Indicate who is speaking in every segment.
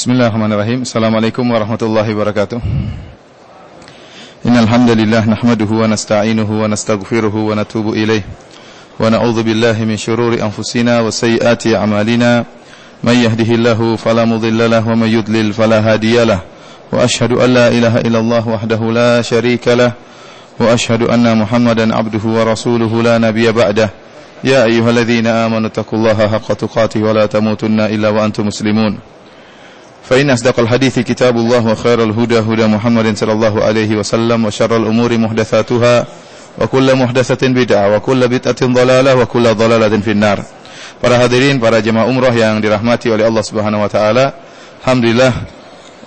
Speaker 1: Bismillahirrahmanirrahim. Assalamualaikum warahmatullahi wabarakatuh. Innal hamdalillah nahmaduhu wa nasta'inuhu wa nastaghfiruhu wa natubu ilayh. Wa na'udzu billahi min shururi anfusina wa sayyiati a'malina. May yahdihillahu fala mudilla lahu wa may yudlil fala hadiyalah. Wa ashhadu an la ilaha illallah wahdahu la syarika lah. Wa ashhadu anna Muhammadan abduhu wa rasuluhu la nabiyya ba'dah. Ya ayyuhalladzina amanu taqullaha haqqa tuqatih wa la tamutunna illa wa antum muslimun. فإن أصدق الحديث كتاب الله وخير الهدى هدى محمد صلى الله عليه وسلم وشر الأمور محدثاتها وكل محدثة بدعة وكل بدعة ضلالة وكل ضلالة في النار Para hadirin, para jemaah umrah yang dirahmati oleh Allah Subhanahu wa taala, alhamdulillah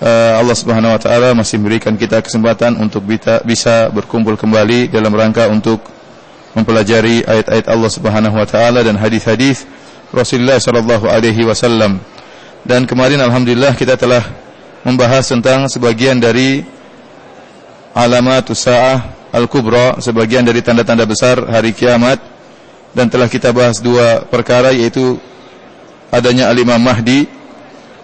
Speaker 1: uh, Allah Subhanahu wa taala masih memberikan kita kesempatan untuk bisa berkumpul kembali dalam rangka untuk mempelajari ayat-ayat Allah Subhanahu wa taala dan hadis-hadis Rasulullah sallallahu alaihi wasallam. Dan kemarin alhamdulillah kita telah membahas tentang sebagian dari alamat sa'ah al-kubra, sebagian dari tanda-tanda besar hari kiamat dan telah kita bahas dua perkara yaitu adanya al-Imam Mahdi,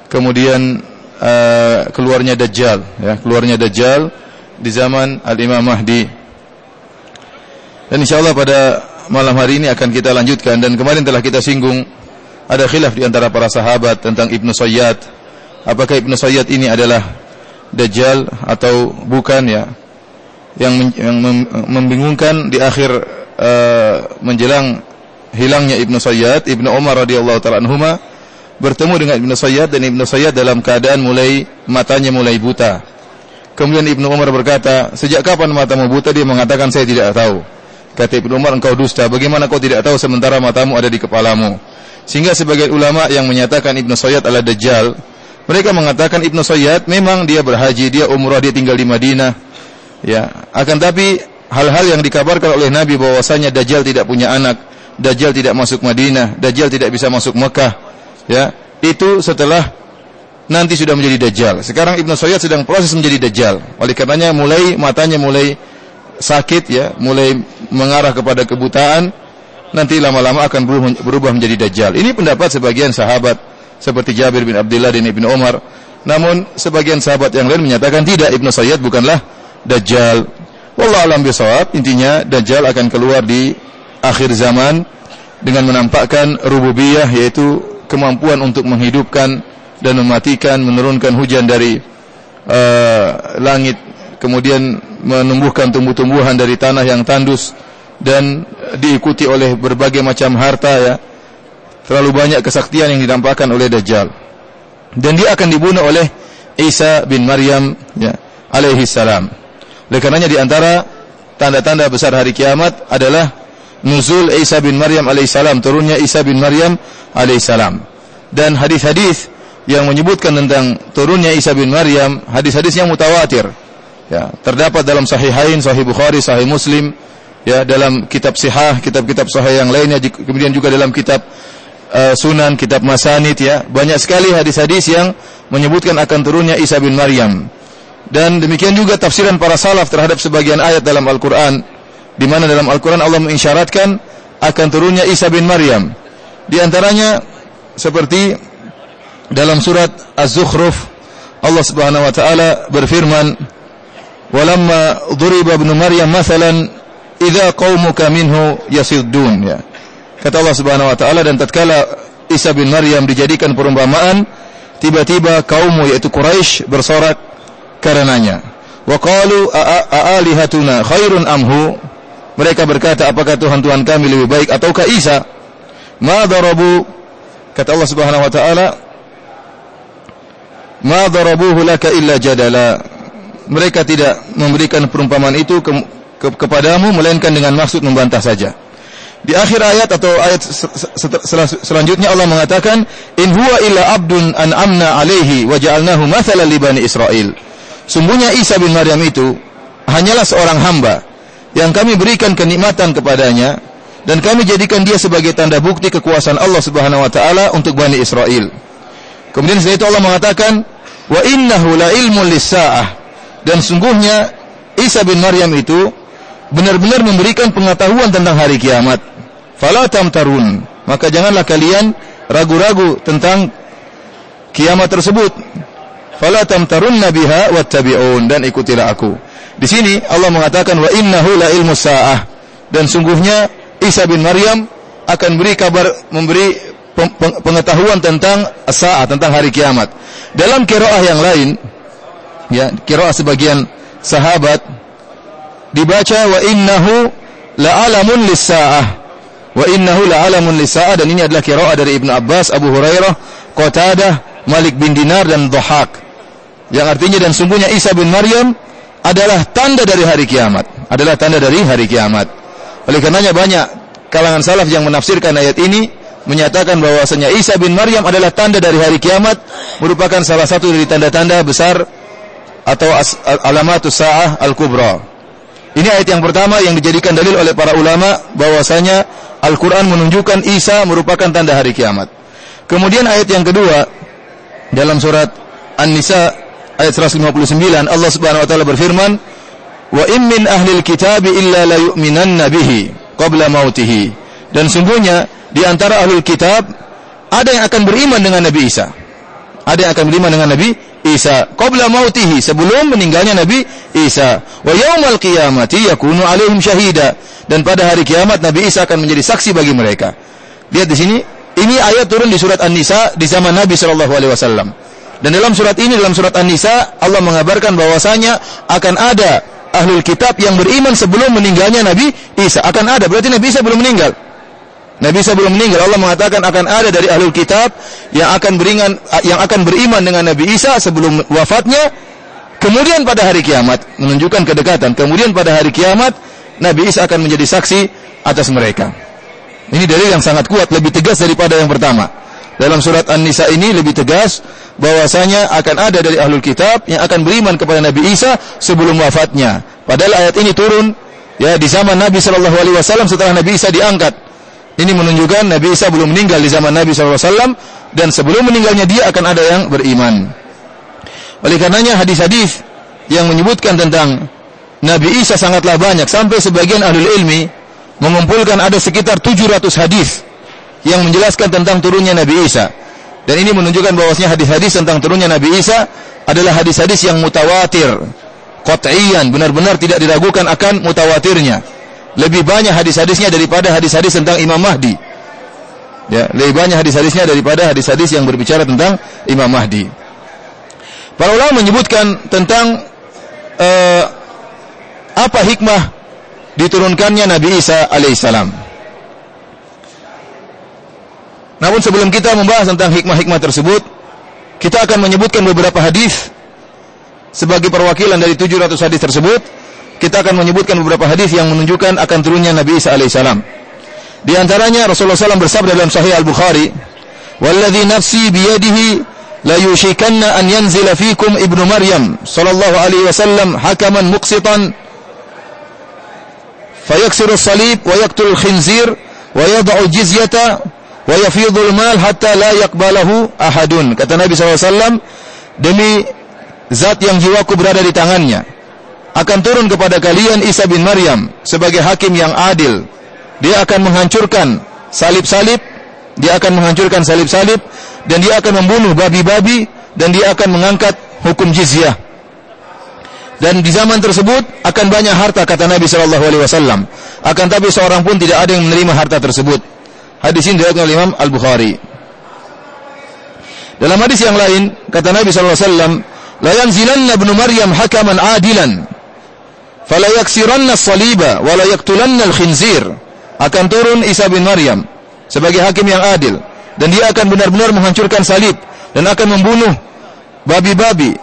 Speaker 1: kemudian uh, keluarnya Dajjal, ya, keluarnya Dajjal di zaman al-Imam Mahdi. Dan insyaallah pada malam hari ini akan kita lanjutkan dan kemarin telah kita singgung ada khilaf di antara para sahabat tentang Ibnu Sayyad. Apakah Ibnu Sayyad ini adalah Dajjal atau bukan ya? Yang, yang membingungkan di akhir uh, menjelang hilangnya Ibnu Sayyad, Ibnu Umar radhiyallahu taala anhuma bertemu dengan Ibnu Sayyad dan Ibnu Sayyad dalam keadaan mulai matanya mulai buta. Kemudian Ibnu Umar berkata, "Sejak kapan matamu buta?" Dia mengatakan, "Saya tidak tahu." Kata Ibnu Umar, "Engkau dusta. Bagaimana kau tidak tahu sementara matamu ada di kepalamu?" Sehingga sebagai ulama yang menyatakan Ibnu Sayyad adalah Dajjal, mereka mengatakan Ibnu Sayyad memang dia berhaji, dia umrah, dia tinggal di Madinah. Ya, akan tapi hal-hal yang dikabarkan oleh Nabi bahwasanya Dajjal tidak punya anak, Dajjal tidak masuk Madinah, Dajjal tidak bisa masuk Mekah, ya, itu setelah nanti sudah menjadi Dajjal. Sekarang Ibnu Sayyad sedang proses menjadi Dajjal. Oleh karenanya mulai matanya mulai sakit ya, mulai mengarah kepada kebutaan nanti lama-lama akan berubah menjadi dajjal. Ini pendapat sebagian sahabat seperti Jabir bin Abdullah dan Ibnu Umar. Namun sebagian sahabat yang lain menyatakan tidak Ibnu Sayyid bukanlah dajjal. Wallahu alam bisawab, intinya dajjal akan keluar di akhir zaman dengan menampakkan rububiyah yaitu kemampuan untuk menghidupkan dan mematikan, menurunkan hujan dari uh, langit, kemudian menumbuhkan tumbuh-tumbuhan dari tanah yang tandus dan diikuti oleh berbagai macam harta ya. Terlalu banyak kesaktian yang ditampakkan oleh Dajjal. Dan dia akan dibunuh oleh Isa bin Maryam ya, alaihi salam. Oleh karenanya di antara tanda-tanda besar hari kiamat adalah nuzul Isa bin Maryam alaihi salam, turunnya Isa bin Maryam alaihi salam. Dan hadis-hadis yang menyebutkan tentang turunnya Isa bin Maryam, hadis-hadis yang mutawatir. Ya, terdapat dalam Sahihain, Sahih Bukhari, Sahih Muslim, ya dalam kitab sihah, kitab-kitab sahih yang lainnya kemudian juga dalam kitab uh, sunan, kitab masanid ya, banyak sekali hadis-hadis yang menyebutkan akan turunnya Isa bin Maryam. Dan demikian juga tafsiran para salaf terhadap sebagian ayat dalam Al-Qur'an di mana dalam Al-Qur'an Allah mengisyaratkan akan turunnya Isa bin Maryam. Di antaranya seperti dalam surat Az-Zukhruf Allah Subhanahu wa taala berfirman, "Walamma duriba ibnu Maryam mathalan idza qaumuka minhu yasiddun ya. Kata Allah Subhanahu wa taala dan tatkala Isa bin Maryam dijadikan perumpamaan tiba-tiba kaummu yaitu Quraisy bersorak karenanya. Wa qalu aalihatuna khairun amhu? Mereka berkata apakah Tuhan-Tuhan kami lebih baik ataukah Isa? Ma darabu kata Allah Subhanahu wa taala Ma darabuhu laka illa jadala. Mereka tidak memberikan perumpamaan itu ke kepadamu melainkan dengan maksud membantah saja. Di akhir ayat atau ayat sel selanjutnya Allah mengatakan in huwa illa abdun an'amna alaihi wa ja'alnahu mathalan li bani Israil. Sungguhnya Isa bin Maryam itu hanyalah seorang hamba yang kami berikan kenikmatan kepadanya dan kami jadikan dia sebagai tanda bukti kekuasaan Allah Subhanahu wa taala untuk Bani Israel. Kemudian setelah itu Allah mengatakan wa innahu la ilmun lis dan sungguhnya Isa bin Maryam itu benar-benar memberikan pengetahuan tentang hari kiamat. Fala tamtarun. Maka janganlah kalian ragu-ragu tentang kiamat tersebut. fala tamtarunna biha wattabi'un dan ikutilah aku. Di sini Allah mengatakan wa innahu la ilmu sa'ah dan sungguhnya Isa bin Maryam akan beri kabar memberi pengetahuan tentang saat tentang hari kiamat. Dalam kiroah yang lain ya kiroah sebagian sahabat dibaca wa innahu la alamun lis-sa'ah wa innahu la alamun lis-sa'ah dan ini adalah kiroah dari Ibnu Abbas, Abu Hurairah, Qatadah, Malik bin Dinar dan Dhahak yang artinya dan sungguhnya Isa bin Maryam adalah tanda dari hari kiamat. Adalah tanda dari hari kiamat. Oleh karenanya banyak kalangan salaf yang menafsirkan ayat ini menyatakan bahwasanya Isa bin Maryam adalah tanda dari hari kiamat, merupakan salah satu dari tanda-tanda besar atau alamatus sa'ah al-kubra. Ini ayat yang pertama yang dijadikan dalil oleh para ulama bahwasanya Al-Qur'an menunjukkan Isa merupakan tanda hari kiamat. Kemudian ayat yang kedua dalam surat An-Nisa ayat 159 Allah Subhanahu wa taala berfirman wa in min ahli kitab illa la yu'minanna bihi qabla mautihi dan sungguhnya di antara ahli kitab ada yang akan beriman dengan Nabi Isa ada yang akan beriman dengan Nabi Isa qabla mautihi sebelum meninggalnya Nabi Isa wa yaumal qiyamati yakunu alaihim syahida dan pada hari kiamat Nabi Isa akan menjadi saksi bagi mereka lihat di sini ini ayat turun di surat An-Nisa di zaman Nabi sallallahu alaihi wasallam dan dalam surat ini, dalam surat An-Nisa, Allah mengabarkan bahwasanya akan ada ahlul kitab yang beriman sebelum meninggalnya Nabi Isa. Akan ada, berarti Nabi Isa belum meninggal. Nabi Isa belum meninggal. Allah mengatakan akan ada dari ahlul kitab yang akan beringan, yang akan beriman dengan Nabi Isa sebelum wafatnya. Kemudian pada hari kiamat menunjukkan kedekatan. Kemudian pada hari kiamat Nabi Isa akan menjadi saksi atas mereka. Ini dalil yang sangat kuat, lebih tegas daripada yang pertama. Dalam surat An-Nisa ini lebih tegas bahwasanya akan ada dari ahlul kitab yang akan beriman kepada Nabi Isa sebelum wafatnya. Padahal ayat ini turun ya di zaman Nabi Shallallahu alaihi wasallam setelah Nabi Isa diangkat. Ini menunjukkan Nabi Isa belum meninggal di zaman Nabi wasallam dan sebelum meninggalnya dia akan ada yang beriman. Oleh karenanya hadis-hadis yang menyebutkan tentang Nabi Isa sangatlah banyak sampai sebagian ahlul ilmi mengumpulkan ada sekitar 700 hadis yang menjelaskan tentang turunnya Nabi Isa. Dan ini menunjukkan bahwasanya hadis-hadis tentang turunnya Nabi Isa adalah hadis-hadis yang mutawatir. Qat'iyan, benar-benar tidak diragukan akan mutawatirnya. Lebih banyak hadis-hadisnya daripada hadis-hadis tentang Imam Mahdi. Ya, lebih banyak hadis-hadisnya daripada hadis-hadis yang berbicara tentang Imam Mahdi. Para ulama menyebutkan tentang uh, apa hikmah diturunkannya Nabi Isa alaihissalam. Namun sebelum kita membahas tentang hikmah-hikmah tersebut, kita akan menyebutkan beberapa hadis sebagai perwakilan dari 700 hadis tersebut. Kita akan menyebutkan beberapa hadis yang menunjukkan akan turunnya Nabi Isa alaihissalam. Di antaranya Rasulullah SAW bersabda dalam Sahih Al Bukhari, "Walladhi nafsi biyadihi la yushikanna an yanzila fikum ibnu Maryam sallallahu alaihi wasallam hakaman muqsitan fayaksiru salib wa yaqtul khinzir wa yad'u jizyata wa yafidhul mal hatta la yaqbalahu ahadun. Kata Nabi SAW, demi zat yang jiwaku berada di tangannya, akan turun kepada kalian Isa bin Maryam sebagai hakim yang adil. Dia akan menghancurkan salib-salib, dia akan menghancurkan salib-salib, dan dia akan membunuh babi-babi, dan dia akan mengangkat hukum jizyah. Dan di zaman tersebut akan banyak harta kata Nabi Shallallahu Alaihi Wasallam. Akan tapi seorang pun tidak ada yang menerima harta tersebut. Hadis ini diriwayatkan oleh Imam Al-Bukhari. Dalam hadis yang lain kata Nabi sallallahu alaihi wasallam, "La yanzilanna Maryam hakaman adilan, fala yaksiranna as-saliba wa la yaqtulanna al-khinzir." Akan turun Isa bin Maryam sebagai hakim yang adil. Dan dia akan benar-benar menghancurkan salib dan akan membunuh babi-babi.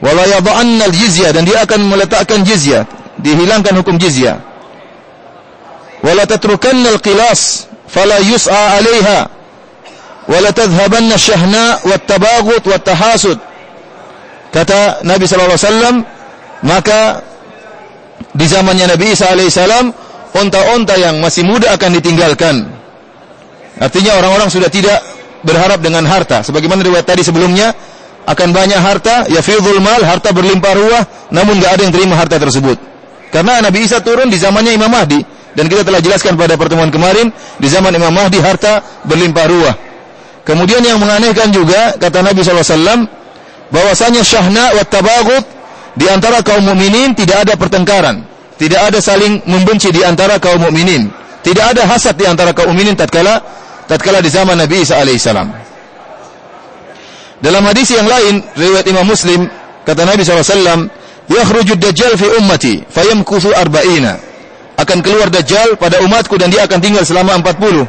Speaker 1: Wa la yadh'anna al-jizyah dan dia akan meletakkan jizyah, dihilangkan hukum jizyah wala tatrukanna al-qilas fala yus'a 'alaiha wala tadhhabanna syahna wat tabaghut wat tahasud kata Nabi sallallahu alaihi wasallam maka di zamannya Nabi Isa alaihissalam unta-unta yang masih muda akan ditinggalkan. Artinya orang-orang sudah tidak berharap dengan harta. Sebagaimana riwayat tadi sebelumnya akan banyak harta ya fidhul mal harta berlimpah ruah namun enggak ada yang terima harta tersebut. Karena Nabi Isa turun di zamannya Imam Mahdi. Dan kita telah jelaskan pada pertemuan kemarin, di zaman Imam Mahdi harta berlimpah ruah. Kemudian yang menganehkan juga, kata Nabi SAW, bahwasanya syahna wa tabaghut di antara kaum mukminin tidak ada pertengkaran, tidak ada saling membenci di antara kaum mukminin, tidak ada hasad di antara kaum mukminin tatkala tatkala di zaman Nabi Isa alaihissalam. Dalam hadis yang lain riwayat Imam Muslim kata Nabi SAW yakhruju dajjal fi ummati fayamkuthu arba'ina. Akan keluar dajjal pada umatku dan dia akan tinggal selama 40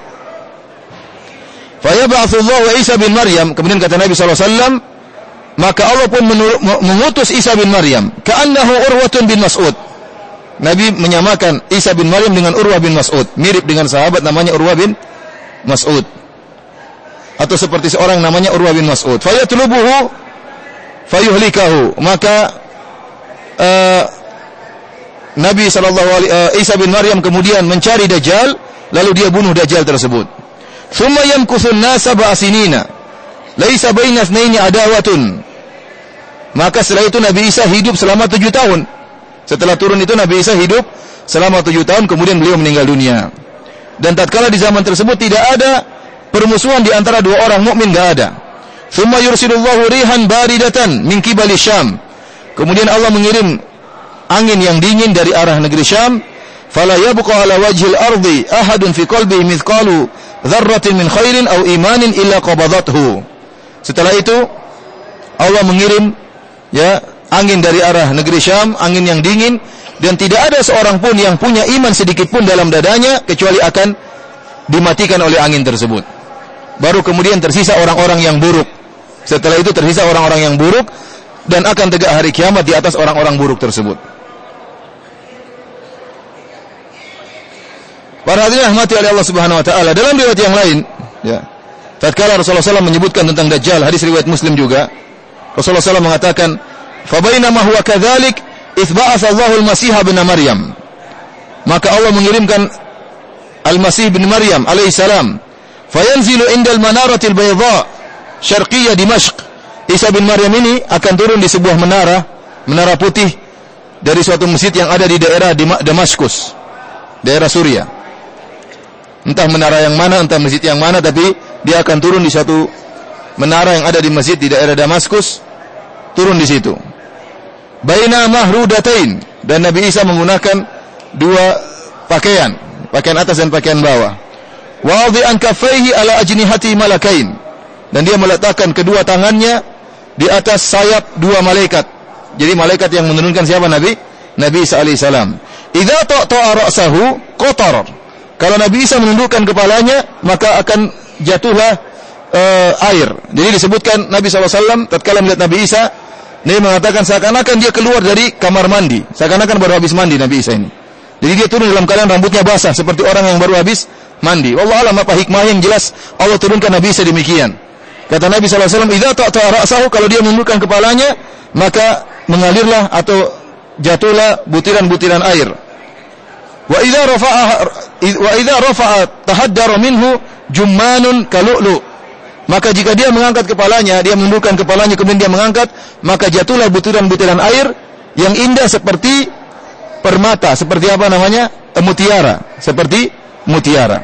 Speaker 1: fayab'athu Allah Isa bin Maryam. Kemudian kata Nabi SAW maka Allah pun mengutus Isa bin Maryam. Ka'annahu urwatun bin Mas'ud. Nabi menyamakan Isa bin Maryam dengan Urwah bin Mas'ud. Mirip dengan sahabat namanya Urwah bin Mas'ud. Atau seperti seorang namanya Urwah bin Mas'ud. Fayatlubuhu fayuhlikahu. Maka uh, Nabi sallallahu alaihi uh, Isa bin Maryam kemudian mencari Dajjal lalu dia bunuh Dajjal tersebut. Thumma yamkuthu an-nasa ba'sinina laisa baina maka setelah itu Nabi Isa hidup selama tujuh tahun. Setelah turun itu Nabi Isa hidup selama tujuh tahun, kemudian beliau meninggal dunia. Dan tatkala di zaman tersebut tidak ada permusuhan di antara dua orang mukmin, tidak ada. Thumma yursilullahu rihan baridatan min kibali Syam. Kemudian Allah mengirim angin yang dingin dari arah negeri Syam. Fala yabqa ala wajhil ardi ahadun fi qalbihi mithqalu dzarratin min khairin aw imanin illa qabadathu. Setelah itu Allah mengirim ya angin dari arah negeri Syam, angin yang dingin dan tidak ada seorang pun yang punya iman sedikit pun dalam dadanya kecuali akan dimatikan oleh angin tersebut. Baru kemudian tersisa orang-orang yang buruk. Setelah itu tersisa orang-orang yang buruk dan akan tegak hari kiamat di atas orang-orang buruk tersebut. Para hadirin rahmati oleh Allah Subhanahu wa taala, dalam riwayat yang lain, ya. Tatkala Rasulullah SAW menyebutkan tentang Dajjal, hadis riwayat Muslim juga, Rasulullah SAW mengatakan, "Fabainama huwa kadzalik, itsba'atsa Allahu al-Masih bin Maryam." Maka Allah mengirimkan Al-Masih bin Maryam alaihi salam, fayanzilu indal manaratil bayda syarqiyah Dimashq. Isa bin Maryam ini akan turun di sebuah menara, menara putih dari suatu masjid yang ada di daerah Damaskus, daerah Suriah. Entah menara yang mana, entah masjid yang mana, tapi dia akan turun di suatu menara yang ada di masjid di daerah Damaskus turun di situ. Baina mahrudatain dan Nabi Isa menggunakan dua pakaian, pakaian atas dan pakaian bawah. Wadhi'an kaffaihi ala ajnihati malakain. Dan dia meletakkan kedua tangannya di atas sayap dua malaikat. Jadi malaikat yang menurunkan siapa Nabi? Nabi Isa alaihi salam. Idza ta'ta'a ra'sahu qatar. Kalau Nabi Isa menundukkan kepalanya, maka akan jatuhlah uh, air. Jadi disebutkan Nabi SAW tatkala melihat Nabi Isa Nabi mengatakan seakan-akan dia keluar dari kamar mandi. Seakan-akan baru habis mandi Nabi Isa ini. Jadi dia turun dalam keadaan rambutnya basah seperti orang yang baru habis mandi. Allah alam apa hikmah yang jelas Allah turunkan Nabi Isa demikian. Kata Nabi SAW, Idza ta'ta ra'sahu kalau dia menundukkan kepalanya, maka mengalirlah atau jatuhlah butiran-butiran air. Wa idza rafa'a wa idza rafa'a tahaddara minhu jummanun kalu'lu. Maka jika dia mengangkat kepalanya, dia menundukkan kepalanya kemudian dia mengangkat, maka jatuhlah butiran-butiran air yang indah seperti permata, seperti apa namanya? mutiara, seperti mutiara.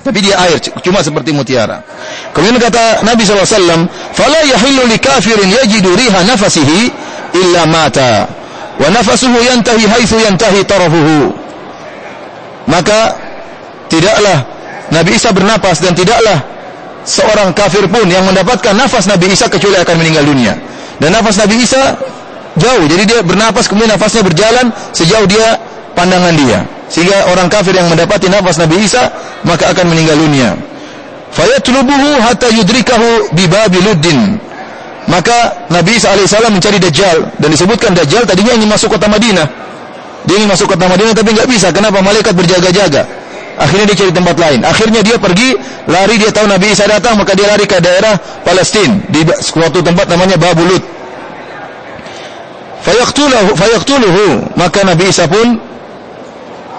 Speaker 1: Tapi dia air, cuma seperti mutiara. Kemudian kata Nabi SAW, "Fala yahillu li kafirin yajidu riha nafasihi illa mata, wa nafasuhu yantahi haitsu yantahi tarafuhu." Maka tidaklah Nabi Isa bernapas dan tidaklah seorang kafir pun yang mendapatkan nafas Nabi Isa kecuali akan meninggal dunia. Dan nafas Nabi Isa jauh, jadi dia bernapas kemudian nafasnya berjalan sejauh dia pandangan dia. Sehingga orang kafir yang mendapati nafas Nabi Isa maka akan meninggal dunia. Fayatlubuhu hatta yudrikahu bi babiluddin. Maka Nabi Isa alaihissalam mencari Dajjal dan disebutkan Dajjal tadinya ingin masuk kota Madinah. Dia ingin masuk kota Madinah tapi nggak bisa. Kenapa? Malaikat berjaga-jaga. Akhirnya dia cari tempat lain. Akhirnya dia pergi, lari dia tahu Nabi Isa datang, maka dia lari ke daerah Palestina di suatu tempat namanya Babulut. Fayaqtuluhu, fayaqtuluhu. Maka Nabi Isa pun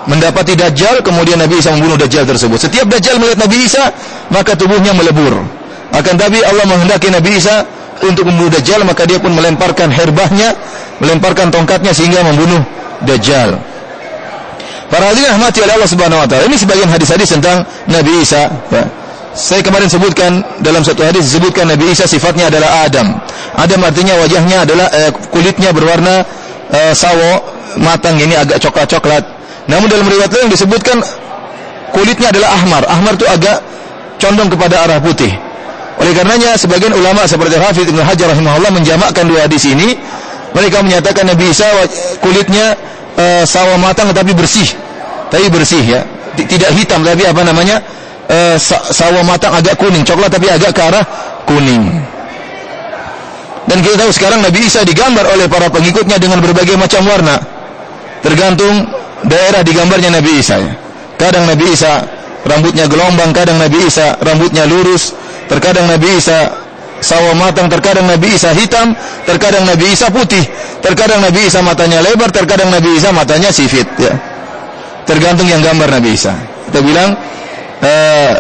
Speaker 1: mendapati Dajjal, kemudian Nabi Isa membunuh Dajjal tersebut. Setiap Dajjal melihat Nabi Isa, maka tubuhnya melebur. Akan tapi Allah menghendaki Nabi Isa untuk membunuh Dajjal, maka dia pun melemparkan herbahnya, melemparkan tongkatnya sehingga membunuh Dajjal. Para hadirin rahmati oleh Allah Subhanahu wa taala. Ini sebagian hadis-hadis tentang Nabi Isa ya. Saya kemarin sebutkan dalam satu hadis disebutkan Nabi Isa sifatnya adalah Adam. Adam artinya wajahnya adalah eh, kulitnya berwarna eh, sawo matang ini agak coklat-coklat. Namun dalam riwayat lain disebutkan kulitnya adalah ahmar. Ahmar itu agak condong kepada arah putih. Oleh karenanya sebagian ulama seperti Hafidz Ibnu Hajar rahimahullah menjamakkan dua hadis ini. Mereka menyatakan Nabi Isa kulitnya uh, sawo matang tetapi bersih. Tapi bersih ya. Tidak hitam tapi apa namanya? uh, sawo matang agak kuning, coklat tapi agak ke arah kuning. Dan kita tahu sekarang Nabi Isa digambar oleh para pengikutnya dengan berbagai macam warna. Tergantung daerah digambarnya Nabi Isa. Ya. Kadang Nabi Isa rambutnya gelombang, kadang Nabi Isa rambutnya lurus, terkadang Nabi Isa sawo matang, terkadang Nabi Isa hitam, terkadang Nabi Isa putih, terkadang Nabi Isa matanya lebar, terkadang Nabi Isa matanya sifit. Ya. Tergantung yang gambar Nabi Isa. Kita bilang uh,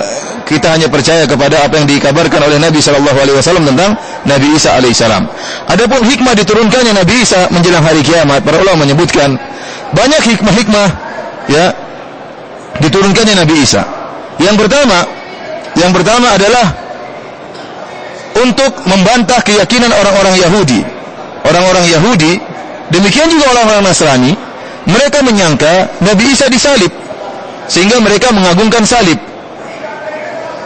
Speaker 1: kita hanya percaya kepada apa yang dikabarkan oleh Nabi Shallallahu Alaihi Wasallam tentang Nabi Isa Alaihissalam. Adapun hikmah diturunkannya Nabi Isa menjelang hari kiamat, para ulama menyebutkan banyak hikmah-hikmah ya diturunkannya Nabi Isa. Yang pertama, yang pertama adalah untuk membantah keyakinan orang-orang Yahudi. Orang-orang Yahudi, demikian juga orang-orang Nasrani, mereka menyangka Nabi Isa disalib sehingga mereka mengagungkan salib.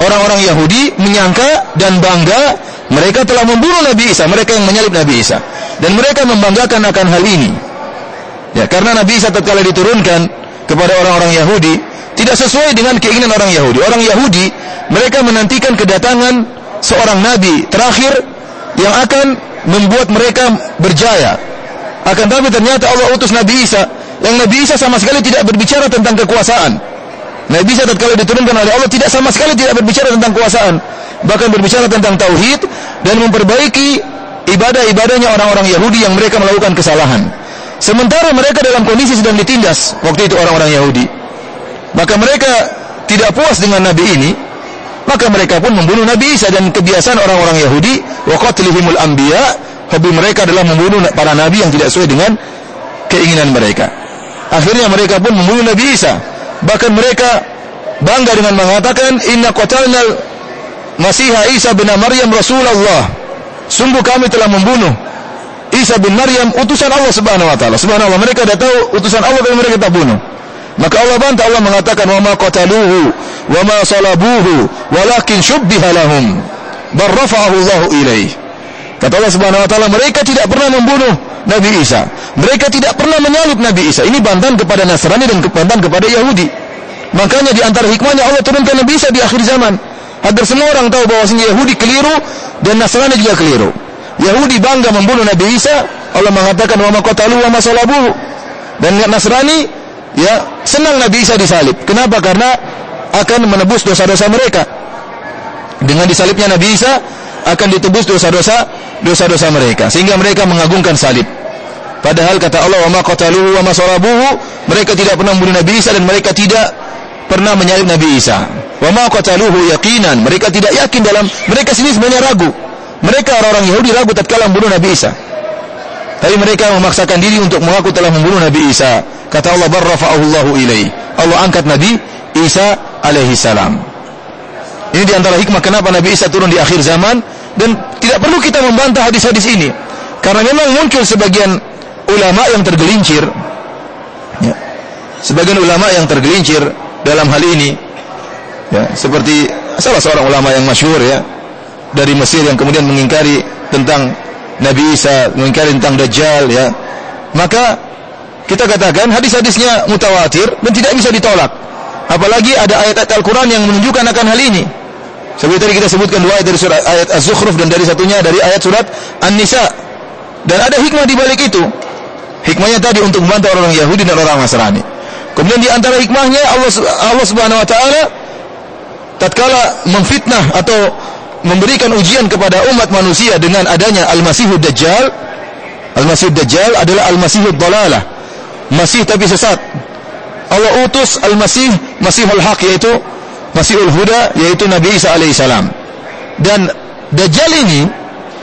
Speaker 1: Orang-orang Yahudi menyangka dan bangga mereka telah membunuh Nabi Isa, mereka yang menyalib Nabi Isa. Dan mereka membanggakan akan hal ini. Ya, karena Nabi Isa tatkala diturunkan kepada orang-orang Yahudi tidak sesuai dengan keinginan orang Yahudi. Orang Yahudi mereka menantikan kedatangan seorang nabi terakhir yang akan membuat mereka berjaya. Akan tapi ternyata Allah utus Nabi Isa yang Nabi Isa sama sekali tidak berbicara tentang kekuasaan. Nabi Isa tatkala diturunkan oleh Allah tidak sama sekali tidak berbicara tentang kuasaan, bahkan berbicara tentang tauhid dan memperbaiki ibadah-ibadahnya orang-orang Yahudi yang mereka melakukan kesalahan. Sementara mereka dalam kondisi sedang ditindas waktu itu orang-orang Yahudi. Maka mereka tidak puas dengan nabi ini, maka mereka pun membunuh Nabi Isa dan kebiasaan orang-orang Yahudi wa qatlihimul anbiya, hobi mereka adalah membunuh para nabi yang tidak sesuai dengan keinginan mereka. Akhirnya mereka pun membunuh Nabi Isa Bahkan mereka bangga dengan mengatakan inna qatalna Masiha Isa bin Maryam Rasulullah. Sungguh kami telah membunuh Isa bin Maryam utusan Allah Subhanahu wa taala. Subhanallah mereka dah tahu utusan Allah dan mereka tak bunuh. Maka Allah bantah Allah mengatakan wa ma qataluhu wa ma salabuhu walakin syubbiha lahum. Bar rafa'ahu Allah ilaih. Kata Allah Subhanahu wa taala mereka tidak pernah membunuh Nabi Isa. Mereka tidak pernah menyalib Nabi Isa. Ini bantahan kepada Nasrani dan bantahan kepada Yahudi. Makanya di antara hikmahnya Allah turunkan Nabi Isa di akhir zaman agar semua orang tahu bahwasanya Yahudi keliru dan Nasrani juga keliru. Yahudi bangga membunuh Nabi Isa, Allah mengatakan wa maqatalu wa masalabuhu. Dan Nasrani ya senang Nabi Isa disalib. Kenapa? Karena akan menebus dosa-dosa mereka. Dengan disalibnya Nabi Isa akan ditebus dosa-dosa dosa-dosa mereka sehingga mereka mengagungkan salib. Padahal kata Allah wa ma qataluhu wa ma sarabuhu, mereka tidak pernah membunuh Nabi Isa dan mereka tidak pernah menyalib Nabi Isa. Wa ma qataluhu yaqinan, mereka tidak yakin dalam mereka sendiri sebenarnya ragu. Mereka orang-orang Yahudi ragu tatkala membunuh Nabi Isa. Tapi mereka memaksakan diri untuk mengaku telah membunuh Nabi Isa. Kata Allah barrafa'ahu Allahu ilaih. Allah angkat Nabi Isa alaihi salam. Ini di antara hikmah kenapa Nabi Isa turun di akhir zaman dan tidak perlu kita membantah hadis-hadis ini karena memang muncul sebagian ulama yang tergelincir ya, sebagian ulama yang tergelincir dalam hal ini ya, seperti salah seorang ulama yang masyhur ya dari Mesir yang kemudian mengingkari tentang Nabi Isa mengingkari tentang Dajjal ya maka kita katakan hadis-hadisnya mutawatir dan tidak bisa ditolak apalagi ada ayat-ayat Al-Quran yang menunjukkan akan hal ini seperti tadi kita sebutkan dua ayat dari surat ayat Az-Zukhruf dan dari satunya dari ayat surat An-Nisa. Dan ada hikmah di balik itu. Hikmahnya tadi untuk membantu orang Yahudi dan orang Nasrani. Kemudian di antara hikmahnya Allah Allah Subhanahu wa taala tatkala memfitnah atau memberikan ujian kepada umat manusia dengan adanya Al-Masihud Dajjal. Al-Masihud Dajjal adalah Al-Masihud Dalalah. Masih tapi sesat. Allah utus Al-Masih, Masihul Haq yaitu Masihul Huda yaitu Nabi Isa alaihissalam. Dan Dajjal ini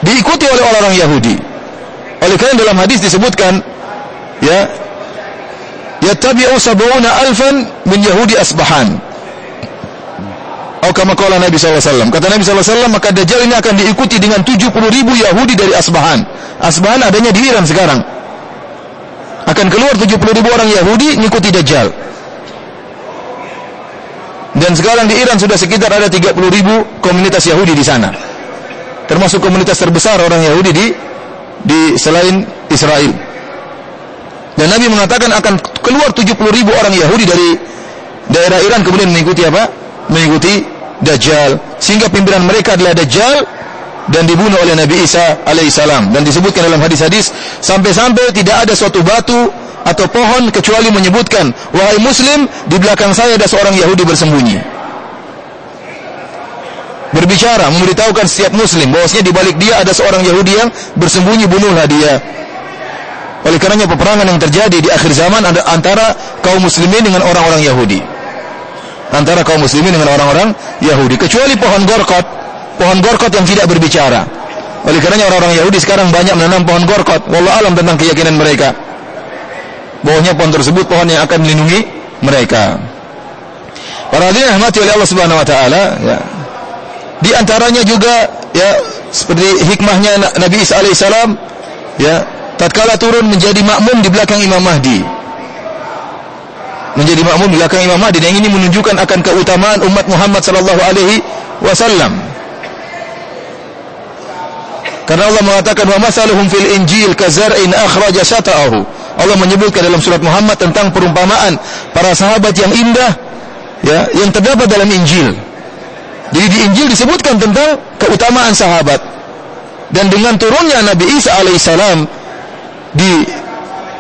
Speaker 1: diikuti oleh orang-orang Yahudi. Oleh karena dalam hadis disebutkan ya yattabi'u sab'una alfan min Yahudi Asbahan. Oh kama qala Nabi SAW. Kata Nabi SAW, maka Dajjal ini akan diikuti dengan 70 ribu Yahudi dari Asbahan. Asbahan adanya di Iran sekarang. Akan keluar 70 ribu orang Yahudi mengikuti Dajjal. Dan sekarang di Iran sudah sekitar ada 30 ribu komunitas Yahudi di sana. Termasuk komunitas terbesar orang Yahudi di di selain Israel. Dan Nabi mengatakan akan keluar 70 ribu orang Yahudi dari daerah Iran kemudian mengikuti apa? Mengikuti Dajjal. Sehingga pimpinan mereka adalah Dajjal dan dibunuh oleh Nabi Isa alaihissalam dan disebutkan dalam hadis-hadis sampai-sampai tidak ada suatu batu atau pohon kecuali menyebutkan wahai muslim di belakang saya ada seorang Yahudi bersembunyi. Berbicara memberitahukan setiap muslim bahwasanya di balik dia ada seorang Yahudi yang bersembunyi bunuhlah dia. Oleh karenanya peperangan yang terjadi di akhir zaman antara kaum muslimin dengan orang-orang Yahudi antara kaum muslimin dengan orang-orang Yahudi kecuali pohon gorkot pohon gorkot yang tidak berbicara. Oleh karenanya orang-orang Yahudi sekarang banyak menanam pohon gorkot. Wallah alam tentang keyakinan mereka. Bahwanya pohon tersebut pohon yang akan melindungi mereka. Para hadirin rahmati oleh Allah Subhanahu wa taala ya. Di antaranya juga ya seperti hikmahnya Nabi Isa alaihissalam ya tatkala turun menjadi makmum di belakang Imam Mahdi menjadi makmum di belakang Imam Mahdi dan ini menunjukkan akan keutamaan umat Muhammad sallallahu alaihi wasallam. Karena Allah mengatakan wa masaluhum fil injil kazar'in akhraja syata'ahu. Allah menyebutkan dalam surat Muhammad tentang perumpamaan para sahabat yang indah ya yang terdapat dalam Injil. Jadi di Injil disebutkan tentang keutamaan sahabat. Dan dengan turunnya Nabi Isa alaihissalam di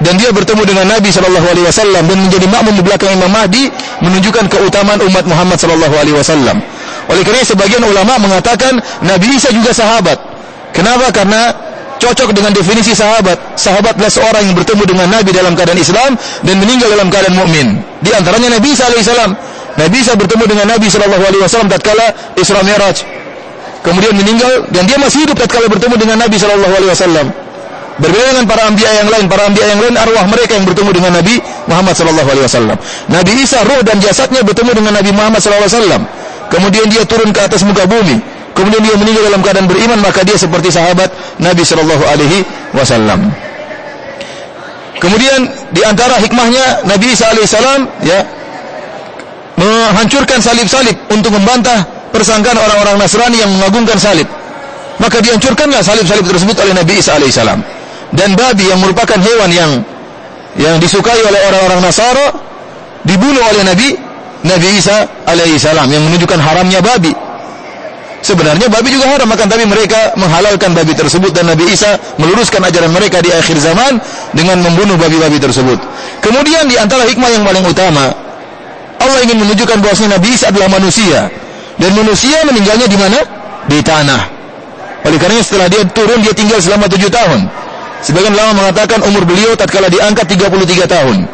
Speaker 1: dan dia bertemu dengan Nabi Shallallahu Alaihi Wasallam dan menjadi makmum di belakang Imam Mahdi menunjukkan keutamaan umat Muhammad Shallallahu Alaihi Wasallam. Oleh karena sebagian ulama mengatakan Nabi Isa juga sahabat. Kenapa? Karena cocok dengan definisi sahabat. Sahabat adalah seorang yang bertemu dengan Nabi dalam keadaan Islam dan meninggal dalam keadaan mukmin. Di antaranya Nabi Isa alaihissalam. Nabi Isa bertemu dengan Nabi Shallallahu Alaihi Wasallam tatkala Isra Mi'raj. Kemudian meninggal dan dia masih hidup tatkala bertemu dengan Nabi Shallallahu Alaihi Wasallam. Berbeda dengan para anbiya yang lain, para anbiya yang lain arwah mereka yang bertemu dengan Nabi Muhammad sallallahu alaihi wasallam. Nabi Isa roh dan jasadnya bertemu dengan Nabi Muhammad sallallahu alaihi wasallam. Kemudian dia turun ke atas muka bumi. Kemudian dia meninggal dalam keadaan beriman, maka dia seperti sahabat Nabi sallallahu alaihi wasallam. Kemudian di antara hikmahnya Nabi Isa alaihissalam ya menghancurkan salib-salib untuk membantah persangkaan orang-orang Nasrani yang mengagungkan salib. Maka dihancurkanlah salib-salib tersebut oleh Nabi Isa alaihissalam dan babi yang merupakan hewan yang yang disukai oleh orang-orang Nasara dibunuh oleh Nabi Nabi Isa alaihissalam yang menunjukkan haramnya babi. Sebenarnya babi juga haram akan tapi mereka menghalalkan babi tersebut dan Nabi Isa meluruskan ajaran mereka di akhir zaman dengan membunuh babi-babi tersebut. Kemudian di antara hikmah yang paling utama Allah ingin menunjukkan bahwa Nabi Isa adalah manusia dan manusia meninggalnya di mana? Di tanah. Oleh karena setelah dia turun dia tinggal selama tujuh tahun. Sebagian ulama mengatakan umur beliau tatkala diangkat 33 tahun.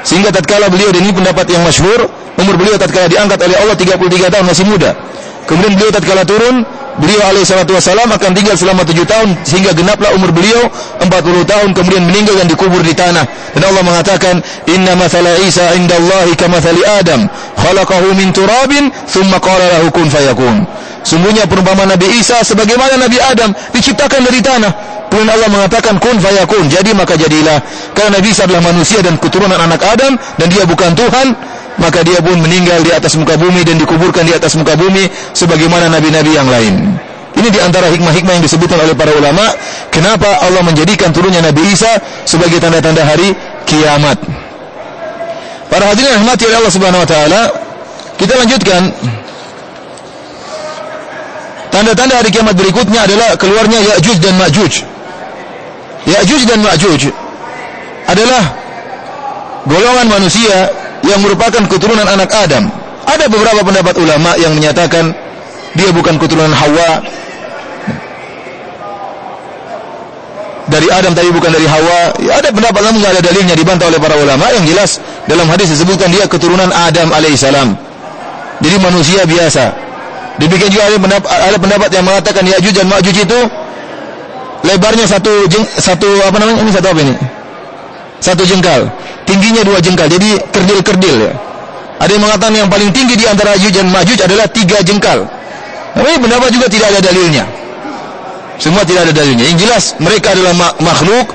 Speaker 1: Sehingga tatkala beliau ini pendapat yang masyhur, umur beliau tatkala diangkat oleh Allah 33 tahun masih muda. Kemudian beliau tatkala turun, beliau alaihi salatu wasalam akan tinggal selama 7 tahun sehingga genaplah umur beliau 40 tahun kemudian meninggal dan dikubur di tanah. Dan Allah mengatakan, "Inna mathala Isa indallahi kamathali Adam, khalaqahu min turabin, thumma qala lahu kun fayakun." Sungguhnya perumpamaan Nabi Isa sebagaimana Nabi Adam diciptakan dari tanah. Kemudian Allah mengatakan kun fayakun, jadi maka jadilah. Karena Nabi Isa adalah manusia dan keturunan anak Adam dan dia bukan Tuhan, maka dia pun meninggal di atas muka bumi dan dikuburkan di atas muka bumi sebagaimana nabi-nabi yang lain. Ini di antara hikmah-hikmah yang disebutkan oleh para ulama, kenapa Allah menjadikan turunnya Nabi Isa sebagai tanda-tanda hari kiamat. Para hadirin rahmati oleh Allah Subhanahu wa taala, kita lanjutkan Tanda-tanda hari kiamat berikutnya adalah keluarnya Ya'juj dan Ma'juj. Ya'juj dan Ma'juj adalah golongan manusia yang merupakan keturunan anak Adam. Ada beberapa pendapat ulama yang menyatakan dia bukan keturunan Hawa. Dari Adam tapi bukan dari Hawa. Ya, ada pendapat namun tidak ada dalilnya dibantah oleh para ulama yang jelas dalam hadis disebutkan dia keturunan Adam alaihissalam. Jadi manusia biasa. Demikian juga ada pendapat, ada pendapat yang mengatakan Ya'juj dan Ma'juj itu lebarnya satu jeng, satu apa namanya ini satu apa ini? Satu jengkal, tingginya dua jengkal. Jadi kerdil-kerdil ya. Ada yang mengatakan yang paling tinggi di antara Ya'juj dan Ma'juj adalah tiga jengkal. Tapi pendapat juga tidak ada dalilnya. Semua tidak ada dalilnya. Yang jelas mereka adalah makhluk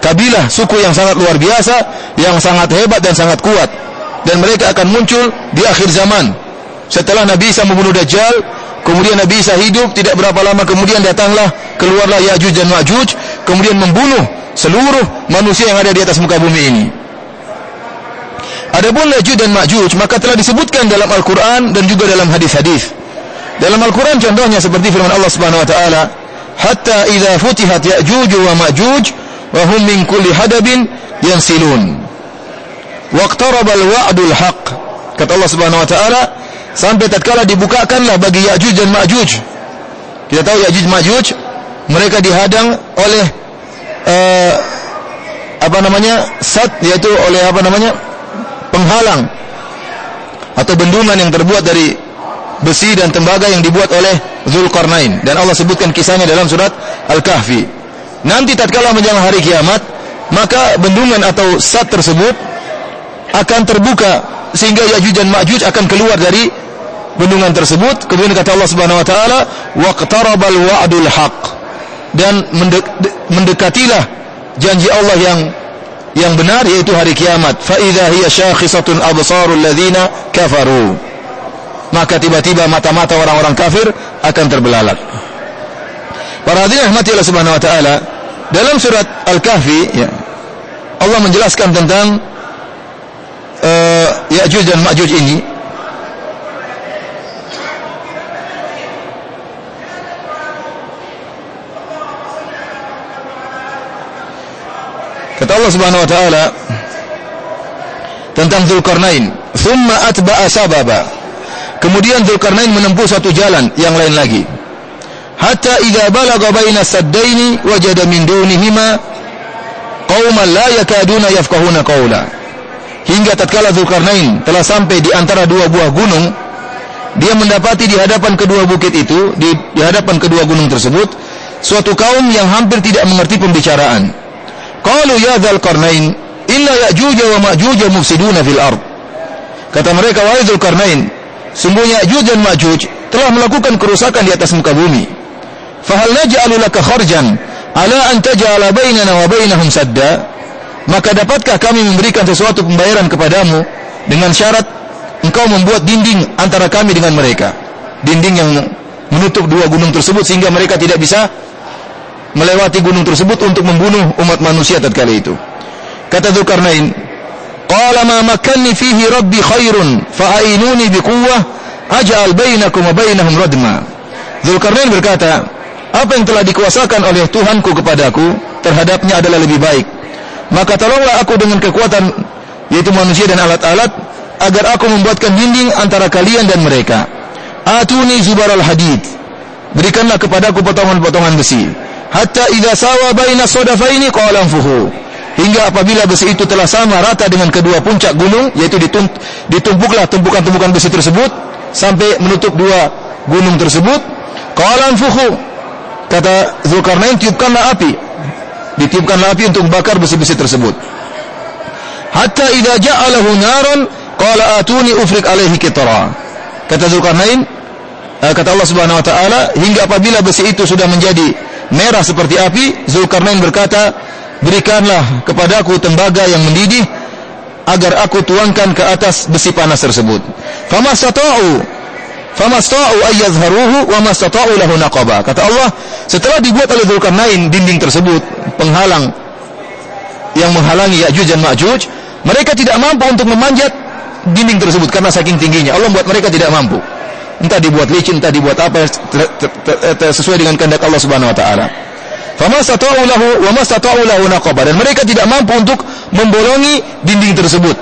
Speaker 1: kabilah suku yang sangat luar biasa, yang sangat hebat dan sangat kuat. Dan mereka akan muncul di akhir zaman. Setelah Nabi Isa membunuh Dajjal, kemudian Nabi Isa hidup, tidak berapa lama kemudian datanglah, keluarlah Ya'juj dan Ma'juj, kemudian membunuh seluruh manusia yang ada di atas muka bumi ini. Adapun Ya'juj dan Ma'juj maka telah disebutkan dalam Al-Qur'an dan juga dalam hadis-hadis. Dalam Al-Qur'an contohnya seperti firman Allah Subhanahu wa taala, "Hatta idza futihat Ya'juj wa Ma'juj wa hum min kulli hadabin yansilun waqtaraba al-wa'dul haqq kata Allah Subhanahu wa taala sampai tatkala dibukakanlah bagi Ya'juj dan Ma'juj. Kita tahu Ya'juj Ma'juj mereka dihadang oleh uh, apa namanya sat yaitu oleh apa namanya penghalang atau bendungan yang terbuat dari besi dan tembaga yang dibuat oleh Zulkarnain. Dan Allah sebutkan kisahnya dalam surat Al-Kahfi. Nanti tatkala menjelang hari kiamat, maka bendungan atau sat tersebut akan terbuka sehingga Ya'juj dan Ma'juj akan keluar dari bendungan tersebut. Kemudian kata Allah Subhanahu wa taala, "Waqtarabal wa'dul haqq." Dan mendek mendekatilah janji Allah yang yang benar yaitu hari kiamat. Fa idza hiya syakhisatun absarul ladzina kafaru. Maka tiba-tiba mata-mata orang-orang kafir akan terbelalak. Para hadirin rahmati Allah Subhanahu wa taala, dalam surat Al-Kahfi ya, Allah menjelaskan tentang uh, Ya'juj dan Ma'juj ini Kata Allah Subhanahu wa taala tentang Zulkarnain, "Tsumma atba'a sababa." Kemudian Zulkarnain menempuh satu jalan yang lain lagi hatta idza balagha baina saddaini wajada min dunihima qauman la yakaduna yafqahuna qawla hingga tatkala Zulkarnain telah sampai di antara dua buah gunung dia mendapati di hadapan kedua bukit itu di, di hadapan kedua gunung tersebut suatu kaum yang hampir tidak mengerti pembicaraan. Qalu ya Zulkarnain inna ya'juj wa ma'juj mufsiduna fil ard. Kata mereka wahai Zulkarnain sungguhnya Ya'juj dan Ma'juj telah melakukan kerusakan di atas muka bumi. Fahal naj'alu laka kharjan ala an taj'ala bainana wa bainahum sadda maka dapatkah kami memberikan sesuatu pembayaran kepadamu dengan syarat engkau membuat dinding antara kami dengan mereka? Dinding yang menutup dua gunung tersebut sehingga mereka tidak bisa melewati gunung tersebut untuk membunuh umat manusia tatkala itu. Kata Dzulkarnain qala ma makanni fihi rabbi khairun fa'inuni biquwwah aj'al bainakum wa bainahum radma. Dzulkarnain berkata apa yang telah dikuasakan oleh Tuhanku kepadaku terhadapnya adalah lebih baik. Maka tolonglah aku dengan kekuatan yaitu manusia dan alat-alat agar aku membuatkan dinding antara kalian dan mereka. Atuni zubaral hadid. Berikanlah kepadaku potongan-potongan besi. Hatta idza sawa baina sadafaini qala anfuhu. Hingga apabila besi itu telah sama rata dengan kedua puncak gunung yaitu ditumpuklah tumpukan-tumpukan besi tersebut sampai menutup dua gunung tersebut qala anfuhu Kata Zulkarnain, tiupkanlah api. Ditiupkanlah api untuk bakar besi-besi tersebut. Hatta idza ja'alahu naran qala atuni ufrik alaihi kitra. Kata Zulkarnain, eh, kata Allah Subhanahu wa taala, hingga apabila besi itu sudah menjadi merah seperti api, Zulkarnain berkata, "Berikanlah kepadaku tembaga yang mendidih agar aku tuangkan ke atas besi panas tersebut." Fama sata'u famasta'u ayyadhharuhu wa mastata'u lahu naqaba. Kata Allah, setelah dibuat oleh Dzulkarnain dinding tersebut penghalang yang menghalangi Ya'juj dan Ma'juj, mereka tidak mampu untuk memanjat dinding tersebut karena saking tingginya. Allah membuat mereka tidak mampu. Entah dibuat licin, entah dibuat apa sesuai dengan kehendak Allah Subhanahu wa taala. Famastata'u lahu wa mastata'u lahu naqaba dan mereka tidak mampu untuk membolongi dinding tersebut.